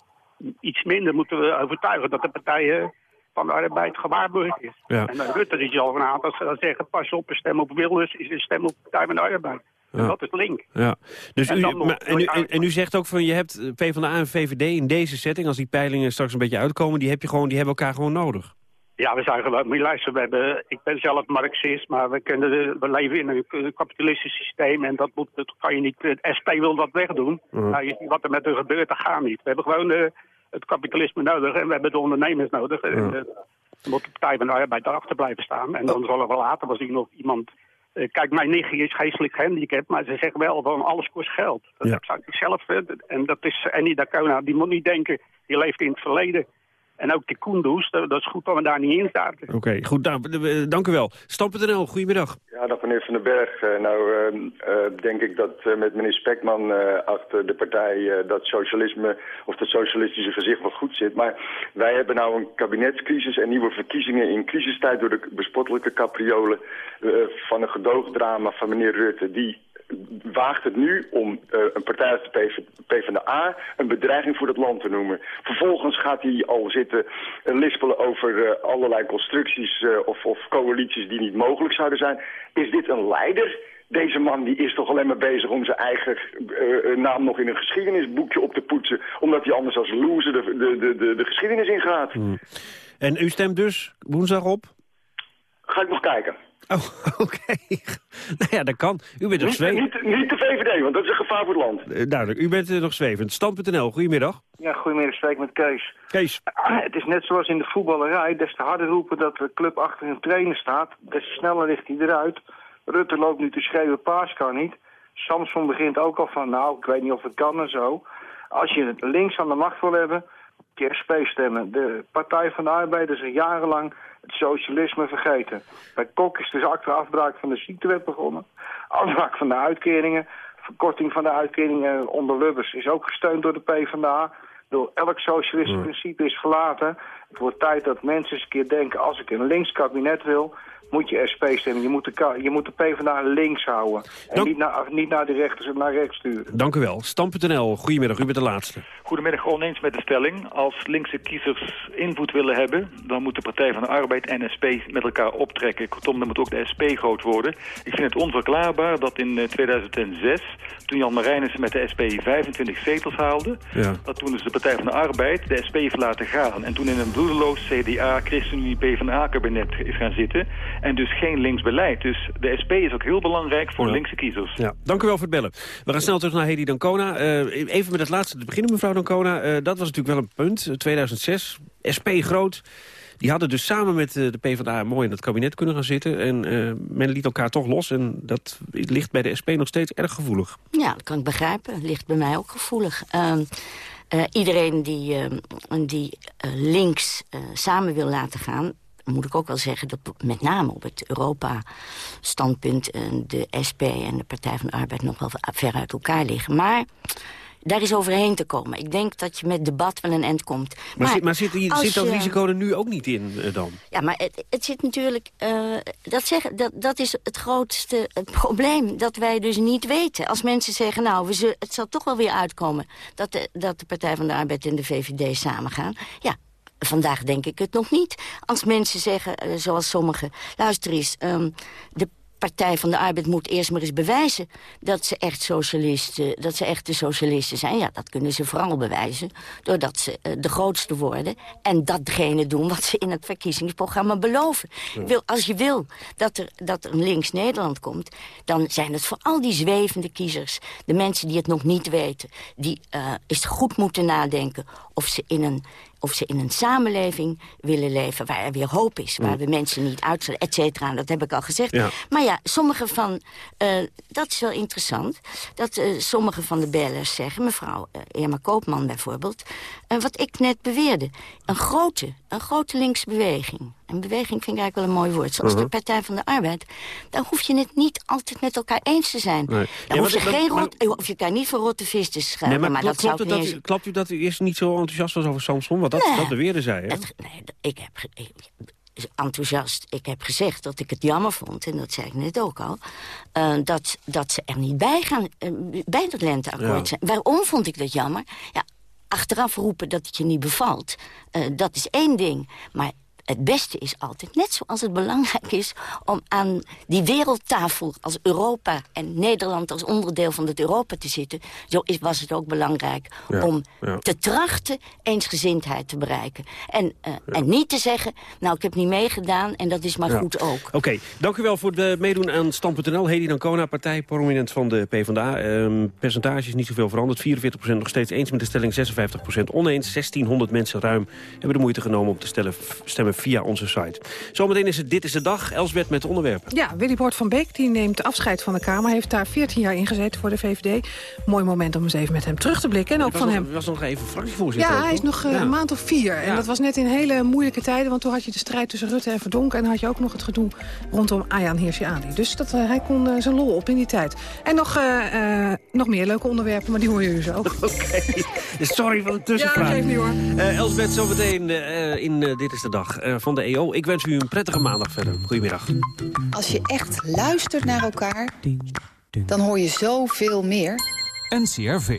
iets minder moeten we overtuigen dat de partijen van de arbeid gewaarborgd is. Ja. En uh, Rutte die zal vanavond dan zeggen, pas op, een stem op Wilders is een stem op de Partij van de Arbeid. En Ja. dat is link. Ja. Dus En u, nog- maar, en, u, en, en u zegt ook van je hebt eh, PvdA en VVD in deze setting, als die peilingen straks een beetje uitkomen, die, heb je gewoon, die hebben elkaar gewoon nodig. Ja, we zijn gewoon, moet je luisteren, we hebben, ik ben zelf Marxist, maar we, kunnen, de- we leven in een kapitalistisch systeem en dat, moet, dat kan je niet, de SP wil dat wegdoen. Mhm. Nou, je ziet wat er met hun gebeurt, dat gaat niet. We hebben gewoon eh, het kapitalisme nodig en we hebben de ondernemers nodig. En, Ja. eh, dan moet de Partij van de Arbeid blijven staan. En dan zullen we later wel zien of iemand... eh, kijk, mijn nichtje is geestelijk gehandicapt, maar ze zegt wel van alles kost geld. Dat Ja. zou ik zelf... eh, En dat is Annie Dacona, die moet niet denken, die leeft in het verleden. En ook die Koendoes, dat, dat is goed dat we daar niet in zaten. Oké, goed, nou, eh, dank u wel. Stam.nl, goedemiddag. Ja, dag meneer Van den Berg. Eh, nou, eh, eh, denk ik dat eh, met meneer Spekman eh, achter de partij eh, dat socialisme of dat socialistische gezicht wel goed zit. Maar wij hebben nou een kabinetscrisis en nieuwe verkiezingen in crisistijd door de bespottelijke capriolen eh, van een gedoogdrama van meneer Rutte. Die waagt het nu om eh, een partij als de PV PvdA een bedreiging voor het land te noemen. Vervolgens gaat hij al zitten eh, lispelen over eh, allerlei constructies of, of coalities die niet mogelijk zouden zijn. Is dit een leider? Deze man die is toch alleen maar bezig om zijn eigen naam nog in een geschiedenisboekje op te poetsen. Omdat hij anders als loser de, de, de, de, de geschiedenis ingaat. En u stemt dus woensdag op? Ga ik nog kijken. Oh, *laughs* oké. nou ja, dat kan. U bent nog zwevend. niet, niet de VVD, want dat is een gevaar voor het land. Eh, duidelijk, u bent eh, nog zwevend. Stand.nl, goedemiddag. Ja, goedemiddag, spreek met Kees. Kees. Het is net zoals in de voetballerij. Des te harder roepen dat de club achter een trainer staat, des te sneller ligt hij eruit. Rutte loopt nu te schreeuwen, paas kan niet. Samson begint ook al van, nou, ik weet niet of het kan en zo. Als je het links aan de macht wil hebben, moet je SP stemmen. De Partij van de Arbeid is er jarenlang het socialisme vergeten. Bij Kok is dus achter afbraak van de ziektewet begonnen. Afbraak van de uitkeringen. Verkorting van de uitkeringen onder Lubbers is ook gesteund door de PvdA. Door elk socialistisch principe is verlaten. Het wordt tijd dat mensen eens een keer denken... als ik een links kabinet wil, moet je SP stemmen. Je moet de, je moet de PvdA links houden. En Dank- niet naar, niet naar de rechters, naar rechts sturen. Dank u wel. Stam.nl, goedemiddag, u bent de laatste. Goedemiddag, oneens met de stelling. Als linkse kiezers invloed willen hebben... dan moet de Partij van de Arbeid en SP met elkaar optrekken. Kortom, dan moet ook de SP groot worden. Ik vind het onverklaarbaar dat in eh, 2006... toen Jan Marijnissen met de SP 25 zetels haalde... Ja. dat toen dus de Partij van de Arbeid de SP heeft laten gaan. En toen in een bloedeloos CDA, ChristenUnie, PvdA-kabinet is gaan zitten. En dus geen links beleid. Dus de SP is ook heel belangrijk voor linkse kiezers. Ja, dank u wel voor het bellen. We gaan snel terug naar Hedy Dancona. Uh, even met het laatste te beginnen, mevrouw Dancona. Uh, dat was natuurlijk wel een punt, 2006. SP groot. Die hadden dus samen met de PvdA mooi in het kabinet kunnen gaan zitten. En uh, men liet elkaar toch los. En dat ligt bij de SP nog steeds erg gevoelig. Ja, dat kan ik begrijpen. Ligt bij mij ook gevoelig. Uh, uh, iedereen die, die links samen wil laten gaan moet ik ook wel zeggen dat met name op het Europa-standpunt... de SP en de Partij van de Arbeid nog wel ver uit elkaar liggen. Maar daar is overheen te komen. Ik denk dat je met debat wel een eind komt. Maar, maar, maar zit, zit dat risico er nu ook niet in uh, dan? Ja, maar het, het zit natuurlijk... Uh, dat, zeg, dat, dat is het grootste het probleem, dat wij dus niet weten. Als mensen zeggen, nou, we zullen, het zal toch wel weer uitkomen... Dat de, dat de Partij van de Arbeid en de VVD samengaan. Ja, Vandaag denk ik het nog niet. Als mensen zeggen, uh, zoals sommigen... luister eens, um, de Partij van de Arbeid moet eerst maar eens bewijzen... dat ze echt socialisten, dat ze echte socialisten zijn. Ja, dat kunnen ze vooral bewijzen doordat ze uh, de grootste worden... en datgene doen wat ze in het verkiezingsprogramma beloven. Wil, als je wil dat er, dat er een links Nederland komt... dan zijn het voor al die zwevende kiezers... de mensen die het nog niet weten... die uh, eens goed moeten nadenken of ze in een of ze in een samenleving willen leven waar er weer hoop is. Waar we mensen niet uitstellen, et cetera. Dat heb ik al gezegd. Maar ja, sommige van... Uh, dat is wel interessant. Dat uh, sommige van de bellers zeggen... mevrouw uh, Irma Koopman bijvoorbeeld... wat ik net beweerde. Een grote, een grote linksbeweging een beweging vind ik eigenlijk wel een mooi woord. Zoals uh -huh. de Partij van de Arbeid. Dan hoef je het niet altijd met elkaar eens te zijn. Nee. Dan ja, hoef, je geen maar, rot, hoef je elkaar niet voor rotte vis te schrijven. Nee, maar, maar dat klopt, zou dat eens... u, klopt u dat u eerst niet zo enthousiast was over Samson? Want dat, nee. dat beweerde zij, hè? Het, nee, ik heb... Ik, enthousiast. Ik heb gezegd dat ik het jammer vond, en dat zei ik net ook al... Uh, dat, dat ze er niet bij gaan, uh, bij het lenteakkoord ja. zijn. Waarom vond ik dat jammer? Ja, achteraf roepen dat het je niet bevalt, uh, dat is één ding. Maar het beste is altijd, net zoals het belangrijk is... om aan die wereldtafel als Europa en Nederland als onderdeel van het Europa te zitten... zo is, was het ook belangrijk ja, om ja. te trachten eensgezindheid te bereiken. En, uh, ja. en niet te zeggen, nou, ik heb niet meegedaan en dat is maar goed ook. Oké, okay. dank u wel voor het meedoen aan Stand.nl. Hedy Dancona, partij prominent van de PvdA. Um, percentage is niet zoveel veranderd. 44% nog steeds eens met de stelling, 56% oneens. 1600 mensen ruim hebben de moeite genomen om te stellen, stemmen via onze site. Zometeen is het Dit is de Dag. Elsbeth met onderwerpen. Ja, Willy Bord van Beek die neemt afscheid van de Kamer. Heeft daar 14 jaar ingezeten voor de VVD. Mooi moment om eens even met hem terug te blikken. En ook van nog, hem. was nog even fractievoorzitter. Ja, hij is nog ja. een maand of vier. En ja. dat was net in hele moeilijke tijden. Want toen had je de strijd tussen Rutte en Verdonk. En dan had je ook nog het gedoe rondom Ayaan Hirsi Ali. Dus dat, uh, hij kon uh, zijn lol op in die tijd. En nog, nog meer leuke onderwerpen, maar die hoor je zo. *laughs* Oké. Okay. Sorry voor de tussenvraag. Ja, geeft niet hoor. Elsbeth, zometeen in Dit is de Dag van de EO. Ik wens u een prettige maandag verder. Goedemiddag. Als je echt luistert naar elkaar, dan hoor je zoveel meer. NCRV.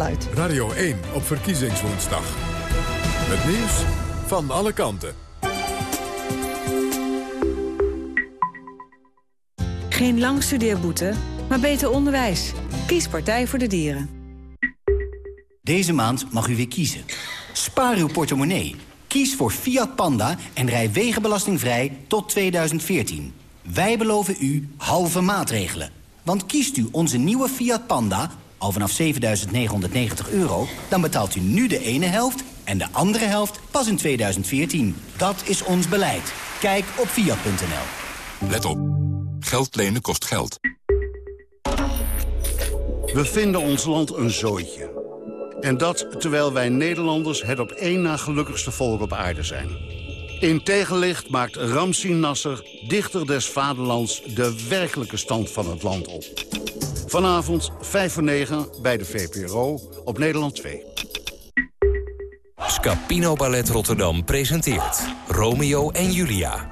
uit. Radio 1 op verkiezingswoensdag. Het nieuws van alle kanten. Geen lang studeerboete, maar beter onderwijs. Kies Partij voor de Dieren. Deze maand mag u weer kiezen. Spaar uw portemonnee. Kies voor Fiat Panda en rij wegenbelastingvrij tot 2014. Wij beloven u halve maatregelen. Want kiest u onze nieuwe Fiat Panda al vanaf 7.990 euro... dan betaalt u nu de ene helft en de andere helft pas in 2014. Dat is ons beleid. Kijk op fiat.nl. Let op. Geld lenen kost geld. We vinden ons land een zooitje. En dat terwijl wij Nederlanders het op één na gelukkigste volk op aarde zijn. In tegenlicht maakt Ramsi Nasser, dichter des vaderlands... de werkelijke stand van het land op. Vanavond 5 voor 9 bij de VPRO op Nederland 2. Scapino Ballet Rotterdam presenteert Romeo en Julia.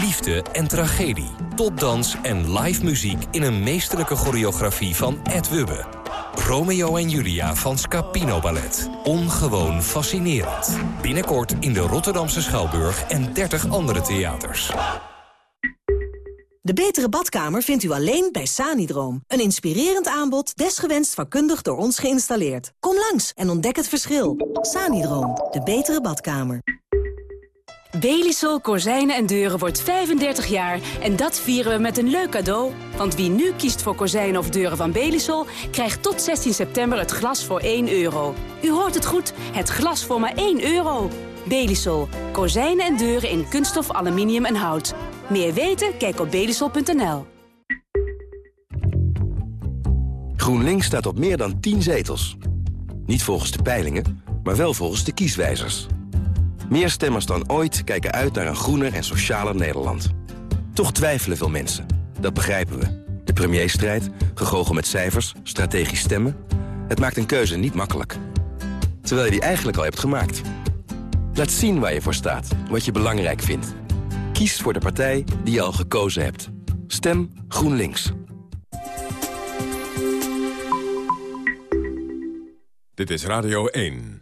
Liefde en tragedie, topdans en live muziek in een meesterlijke choreografie van Ed Wubbe. Romeo en Julia van Scapino Ballet. Ongewoon fascinerend. Binnenkort in de Rotterdamse Schouwburg en 30 andere theaters. De betere badkamer vindt u alleen bij Sanidroom. Een inspirerend aanbod, desgewenst vakkundig door ons geïnstalleerd. Kom langs en ontdek het verschil. Sanidroom, de betere badkamer. Belisol Kozijnen en Deuren wordt 35 jaar en dat vieren we met een leuk cadeau. Want wie nu kiest voor kozijnen of deuren van Belisol... krijgt tot 16 september het glas voor 1 euro. U hoort het goed, het glas voor maar 1 euro. Belisol. Kozijnen en deuren in kunststof, aluminium en hout. Meer weten? Kijk op belisol.nl. GroenLinks staat op meer dan 10 zetels. Niet volgens de peilingen, maar wel volgens de kieswijzers. Meer stemmers dan ooit kijken uit naar een groener en socialer Nederland. Toch twijfelen veel mensen. Dat begrijpen we. De premierstrijd, gegogel met cijfers, strategisch stemmen... het maakt een keuze niet makkelijk. Terwijl je die eigenlijk al hebt gemaakt. Laat zien waar je voor staat, wat je belangrijk vindt. Kies voor de partij die je al gekozen hebt. Stem GroenLinks. Dit is Radio 1.